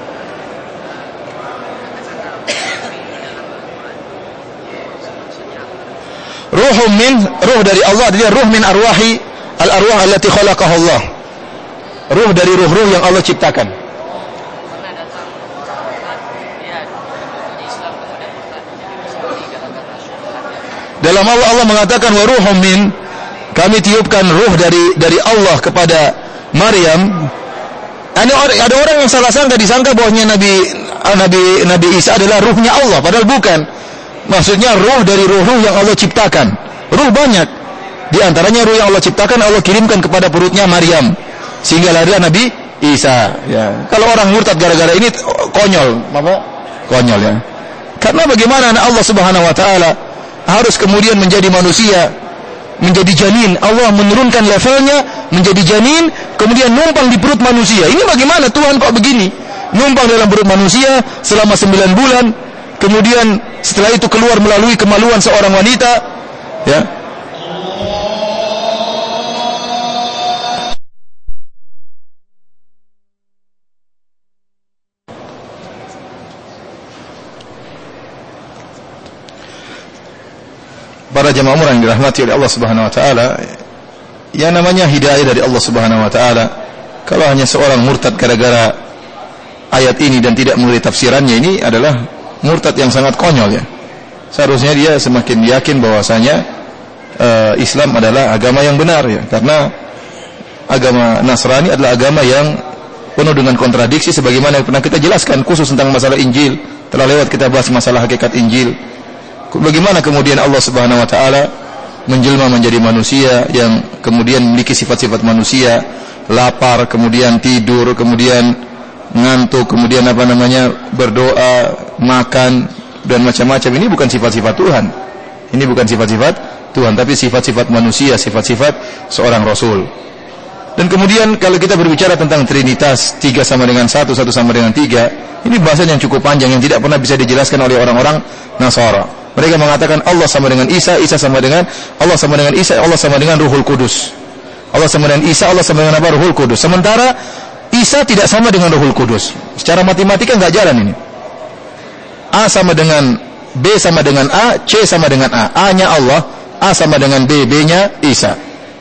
Speaker 1: Ruh min ruh dari Allah dia ruh min arwahi al arwah allati khalaqaha Allah. Ruh dari ruh-ruh yang Allah ciptakan. Dalam Allah Allah mengatakan wa ruhum min kami tiupkan ruh dari dari Allah kepada Maryam. Ada orang, ada orang yang salah sangka disangka bahwanya Nabi Nabi Nabi Isa adalah ruhnya Allah, padahal bukan. Maksudnya ruh dari ruh-ruh yang Allah ciptakan. Ruh banyak. Di antaranya ruh yang Allah ciptakan Allah kirimkan kepada perutnya Maryam sehingga lahir Nabi Isa. Ya. Kalau orang murtad gara-gara ini konyol, apa? Konyol ya. Karena bagaimana Allah Subhanahu wa taala harus kemudian menjadi manusia menjadi janin. Allah menurunkan levelnya menjadi janin, kemudian numpang di perut manusia. Ini bagaimana Tuhan kok begini? Numpang dalam perut manusia selama sembilan bulan, kemudian setelah itu keluar melalui kemaluan seorang wanita, ya. Para jemaah umrah yang dirahmati oleh Allah Subhanahu wa taala, yang namanya hidayah dari Allah Subhanahu wa taala. Kalau hanya seorang murtad gara-gara ayat ini dan tidak mengerti tafsirannya ini adalah murtad yang sangat konyol ya. Seharusnya dia semakin yakin bahwasanya uh, Islam adalah agama yang benar ya, karena agama Nasrani adalah agama yang penuh dengan kontradiksi sebagaimana yang pernah kita jelaskan khusus tentang masalah Injil. Telah lewat kita bahas masalah hakikat Injil. Bagaimana kemudian Allah Subhanahu wa taala menjelma menjadi manusia yang kemudian memiliki sifat-sifat manusia, lapar, kemudian tidur, kemudian ngantuk, kemudian apa namanya berdoa, makan dan macam-macam. Ini bukan sifat-sifat Tuhan. Ini bukan sifat-sifat Tuhan, tapi sifat-sifat manusia, sifat-sifat seorang rasul. Dan kemudian kalau kita berbicara tentang Trinitas, tiga sama dengan satu, satu sama dengan tiga, ini bahasan yang cukup panjang yang tidak pernah bisa dijelaskan oleh orang-orang Nasara. Mereka mengatakan Allah sama dengan Isa, Isa sama dengan Allah sama dengan Isa, Allah sama dengan Ruhul Kudus. Allah sama dengan Isa, Allah sama dengan apa? Ruhul Kudus. Sementara Isa tidak sama dengan Ruhul Kudus. Secara matematika nggak jalan ini. A sama dengan B sama dengan A, C sama dengan A. A-nya Allah, A sama dengan B, B-nya Isa.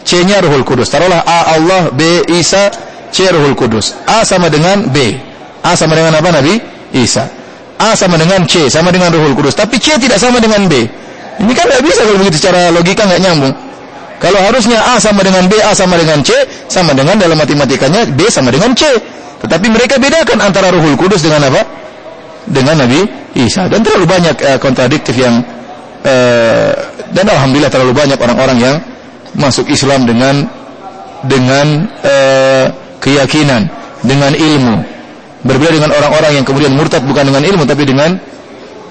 Speaker 1: C-nya Ruhul Kudus. Taruhlah A Allah, B Isa, C Ruhul Kudus. A sama dengan B. A sama dengan apa Nabi? Isa. A sama dengan C, sama dengan Ruhul Kudus. Tapi C tidak sama dengan B. Ini kan nggak bisa kalau begitu secara logika nggak nyambung. Kalau harusnya A sama dengan B, A sama dengan C, sama dengan dalam matematikanya B sama dengan C. Tetapi mereka bedakan antara Ruhul Kudus dengan apa? Dengan Nabi Isa. Dan terlalu banyak uh, kontradiktif yang uh, dan alhamdulillah terlalu banyak orang-orang yang masuk Islam dengan dengan uh, keyakinan, dengan ilmu. Berbeda dengan orang-orang yang kemudian murtad bukan dengan ilmu tapi dengan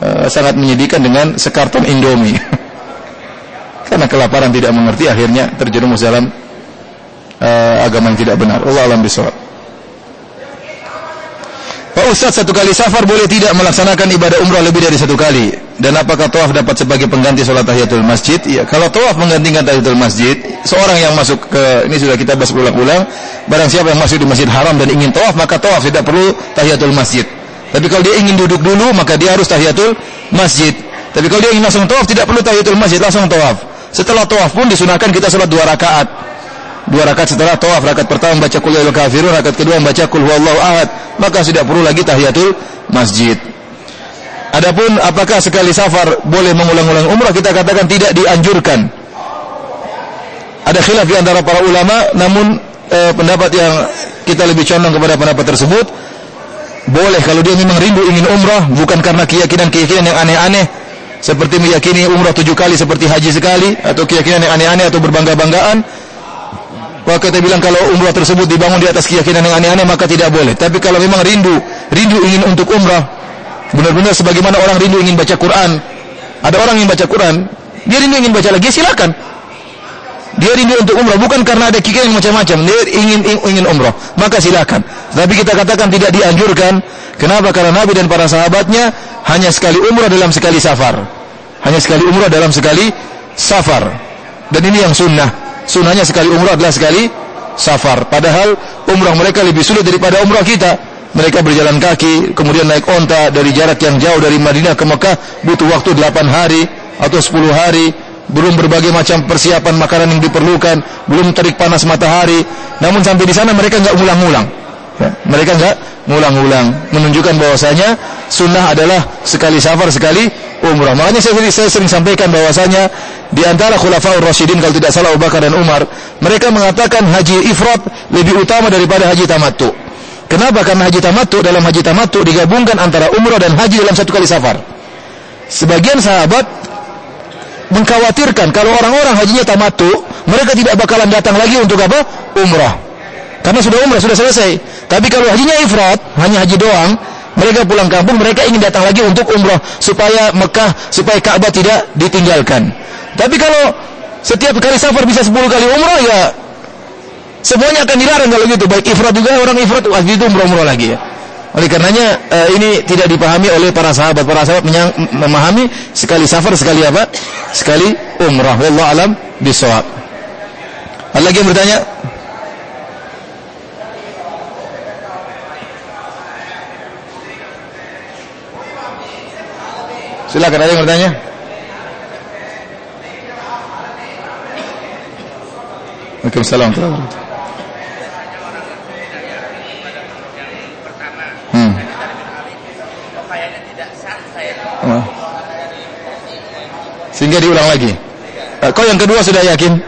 Speaker 1: uh, sangat menyedihkan dengan sekarton Indomie. Karena kelaparan tidak mengerti akhirnya terjerumus dalam uh, agama yang tidak benar. Allah alam bisawab. Pak Ustaz satu kali safar boleh tidak melaksanakan ibadah umrah lebih dari satu kali? Dan apakah tawaf dapat sebagai pengganti sholat tahiyatul masjid? Iya, kalau tawaf menggantikan tahiyatul masjid, seorang yang masuk ke ini sudah kita bahas berulang-ulang, barang siapa yang masuk di masjid haram dan ingin tawaf, maka tawaf tidak perlu tahiyatul masjid. Tapi kalau dia ingin duduk dulu, maka dia harus tahiyatul masjid. Tapi kalau dia ingin langsung tawaf, tidak perlu tahiyatul masjid, langsung tawaf. Setelah tawaf pun disunahkan kita sholat dua rakaat. Dua rakaat setelah tawaf, rakaat pertama membaca kul ya kafirun, rakaat kedua membaca kul huwallahu ahad. Maka tidak perlu lagi tahiyatul masjid. Adapun apakah sekali safar boleh mengulang-ulang umrah kita katakan tidak dianjurkan. Ada khilaf di antara para ulama namun eh, pendapat yang kita lebih condong kepada pendapat tersebut boleh kalau dia memang rindu ingin umrah bukan karena keyakinan-keyakinan yang aneh-aneh seperti meyakini umrah tujuh kali seperti haji sekali atau keyakinan yang aneh-aneh atau berbangga-banggaan maka kita bilang kalau umrah tersebut dibangun di atas keyakinan yang aneh-aneh maka tidak boleh. Tapi kalau memang rindu rindu ingin untuk umrah benar-benar sebagaimana orang rindu ingin baca Quran. Ada orang yang baca Quran dia rindu ingin baca lagi silakan. Dia rindu untuk umrah bukan karena ada keyakinan macam-macam. Dia ingin ingin umrah maka silakan. Tapi kita katakan tidak dianjurkan. Kenapa? Karena Nabi dan para sahabatnya hanya sekali umrah dalam sekali safar. Hanya sekali umrah dalam sekali safar. Dan ini yang sunnah. Sunnahnya sekali umrah adalah sekali safar. Padahal umrah mereka lebih sulit daripada umrah kita. Mereka berjalan kaki, kemudian naik onta dari jarak yang jauh dari Madinah ke Mekah butuh waktu 8 hari atau 10 hari. Belum berbagai macam persiapan makanan yang diperlukan, belum terik panas matahari. Namun sampai di sana mereka nggak ulang-ulang. Ya, mereka nggak ngulang-ulang, menunjukkan bahwasanya sunnah adalah sekali safar sekali umrah. Makanya saya, saya sering sampaikan bahwasanya di antara khulafaur rasyidin kalau tidak salah Abu Bakar dan Umar, mereka mengatakan haji ifrat lebih utama daripada haji tamattu. Kenapa? Karena haji tamattu dalam haji tamattu digabungkan antara umrah dan haji dalam satu kali safar. Sebagian sahabat mengkhawatirkan kalau orang-orang hajinya tamattu, mereka tidak bakalan datang lagi untuk apa? Umrah. Karena sudah umrah, sudah selesai. Tapi kalau hajinya ifrat, hanya haji doang, mereka pulang kampung, mereka ingin datang lagi untuk umrah supaya Mekah, supaya Ka'bah tidak ditinggalkan. Tapi kalau setiap kali safar bisa 10 kali umrah ya semuanya akan dilarang kalau gitu. Baik ifrat juga orang ifrat wajib itu umrah-umrah lagi ya. Oleh karenanya uh, ini tidak dipahami oleh para sahabat. Para sahabat memahami sekali safar sekali apa? Sekali umrah. Wallahu alam bisawab. Ada lagi yang bertanya? Silakan ada yang bertanya. Waalaikumsalam salam. Hmm. Sehingga diulang lagi. Nah, kau yang kedua sudah yakin?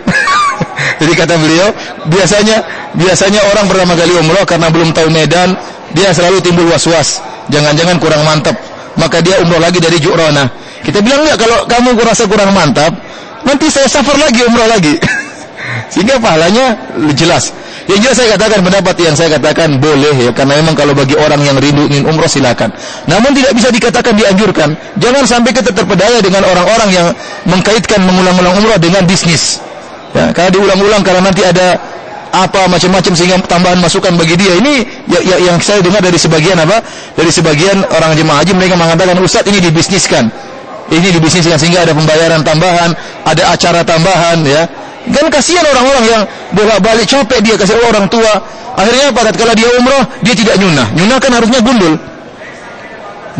Speaker 1: Jadi kata beliau, biasanya biasanya orang pertama kali umroh karena belum tahu medan, dia selalu timbul was-was. Jangan-jangan kurang mantap. Maka dia umroh lagi dari Ju'rona. Kita bilang enggak kalau kamu kurasa kurang mantap, nanti saya safar lagi umroh lagi. Sehingga pahalanya jelas. Yang jelas saya katakan pendapat yang saya katakan boleh ya karena memang kalau bagi orang yang rindu ingin umroh silakan. Namun tidak bisa dikatakan dianjurkan. Jangan sampai kita terpedaya dengan orang-orang yang mengkaitkan mengulang-ulang umroh dengan bisnis. Ya, karena diulang-ulang karena nanti ada apa macam-macam sehingga tambahan masukan bagi dia. Ini ya, ya, yang saya dengar dari sebagian apa? Dari sebagian orang jemaah haji mereka mengatakan Ustaz ini dibisniskan. Ini dibisniskan sehingga ada pembayaran tambahan, ada acara tambahan ya. Kan kasihan orang-orang yang bolak-balik capek dia kasih orang tua. Akhirnya apa? Kalau dia umroh, dia tidak nyunah. Nyunah kan harusnya gundul.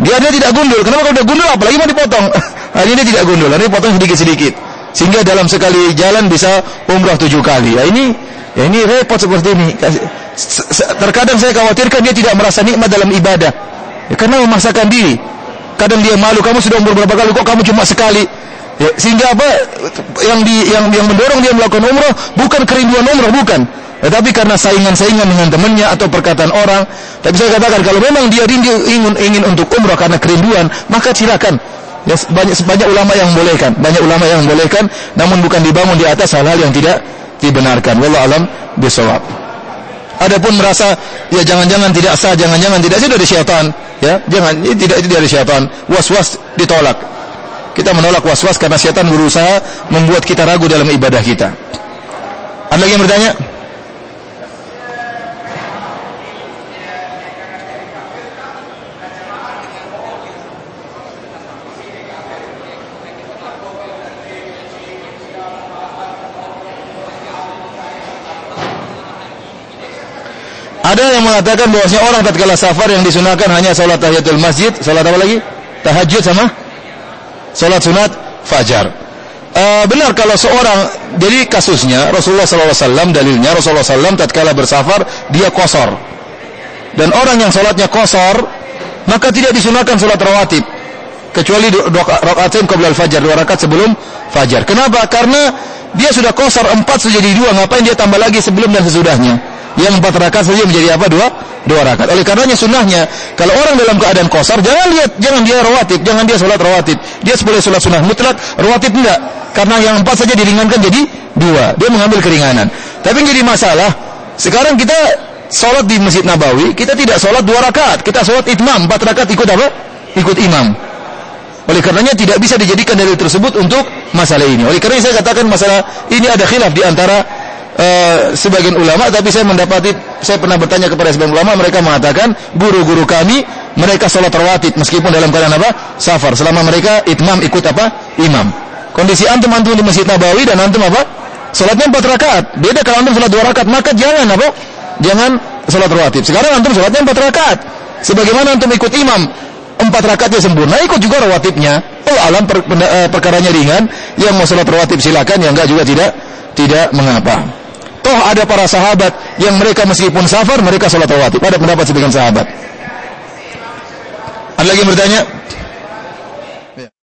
Speaker 1: Dia dia tidak gundul. Kenapa kalau udah gundul apalagi mau dipotong? Hari ini tidak gundul, ini potong sedikit-sedikit. Sehingga dalam sekali jalan bisa umroh tujuh kali. Ya ini ya ini repot seperti ini. Terkadang saya khawatirkan dia tidak merasa nikmat dalam ibadah. Ya, karena memaksakan diri. Kadang dia malu, kamu sudah umur berapa kali kok kamu cuma sekali. Ya, sehingga apa yang di yang yang mendorong dia melakukan umroh bukan kerinduan umroh bukan, tetapi karena saingan-saingan dengan temannya atau perkataan orang. Tapi saya katakan kalau memang dia rindu ingin ingin untuk umroh karena kerinduan, maka silakan. Ya, banyak banyak ulama yang membolehkan, banyak ulama yang membolehkan, namun bukan dibangun di atas hal-hal yang tidak dibenarkan. Wallahu alam bisawab. Adapun merasa ya jangan-jangan tidak sah, jangan-jangan tidak sah dari syaitan, ya. Jangan ini tidak itu dari syaitan. Was-was ditolak. Kita menolak was-was karena setan berusaha membuat kita ragu dalam ibadah kita. Ada lagi yang bertanya? Ada yang mengatakan bahwasanya orang tatkala safar yang disunahkan hanya salat tahiyatul masjid, salat apa lagi? Tahajud sama Salat sunat fajar. Uh, benar kalau seorang jadi kasusnya Rasulullah SAW dalilnya Rasulullah SAW tatkala bersafar dia kosor dan orang yang salatnya kosor maka tidak disunahkan salat rawatib kecuali rakaatin qabla al-fajar dua rakaat sebelum fajar. Kenapa? Karena dia sudah kosor empat sudah jadi dua ngapain dia tambah lagi sebelum dan sesudahnya? Yang empat rakaat saja menjadi apa? Dua? Dua rakaat. Oleh karenanya sunnahnya kalau orang dalam keadaan kosar jangan lihat jangan dia rawatib jangan dia sholat rawatib. Dia boleh sholat sunnah mutlak rawatib enggak? Karena yang empat saja diringankan jadi dua. Dia mengambil keringanan. Tapi yang jadi masalah sekarang kita sholat di masjid Nabawi kita tidak sholat dua rakaat. Kita sholat itmam empat rakaat ikut apa? Ikut imam. Oleh karenanya tidak bisa dijadikan dalil tersebut untuk masalah ini. Oleh karena saya katakan masalah ini ada khilaf di antara uh, sebagian ulama tapi saya mendapati saya pernah bertanya kepada sebagian ulama mereka mengatakan guru-guru kami mereka sholat rawatib meskipun dalam keadaan apa? Safar. Selama mereka itmam ikut apa? Imam. Kondisi antum antum di masjid Nabawi dan antum apa? Sholatnya empat rakaat. Beda kalau antum sholat dua rakaat maka jangan apa? Jangan sholat rawatib. Sekarang antum sholatnya empat rakaat. Sebagaimana antum ikut imam empat rakaatnya sempurna ikut juga rawatibnya. Oh alam per, per, eh, perkaranya ringan. Yang mau sholat rawatib silakan yang enggak juga tidak tidak mengapa Toh ada para sahabat yang mereka meskipun safar mereka sholat rawatib. Ada pendapat sebagian sahabat. Ada lagi yang bertanya?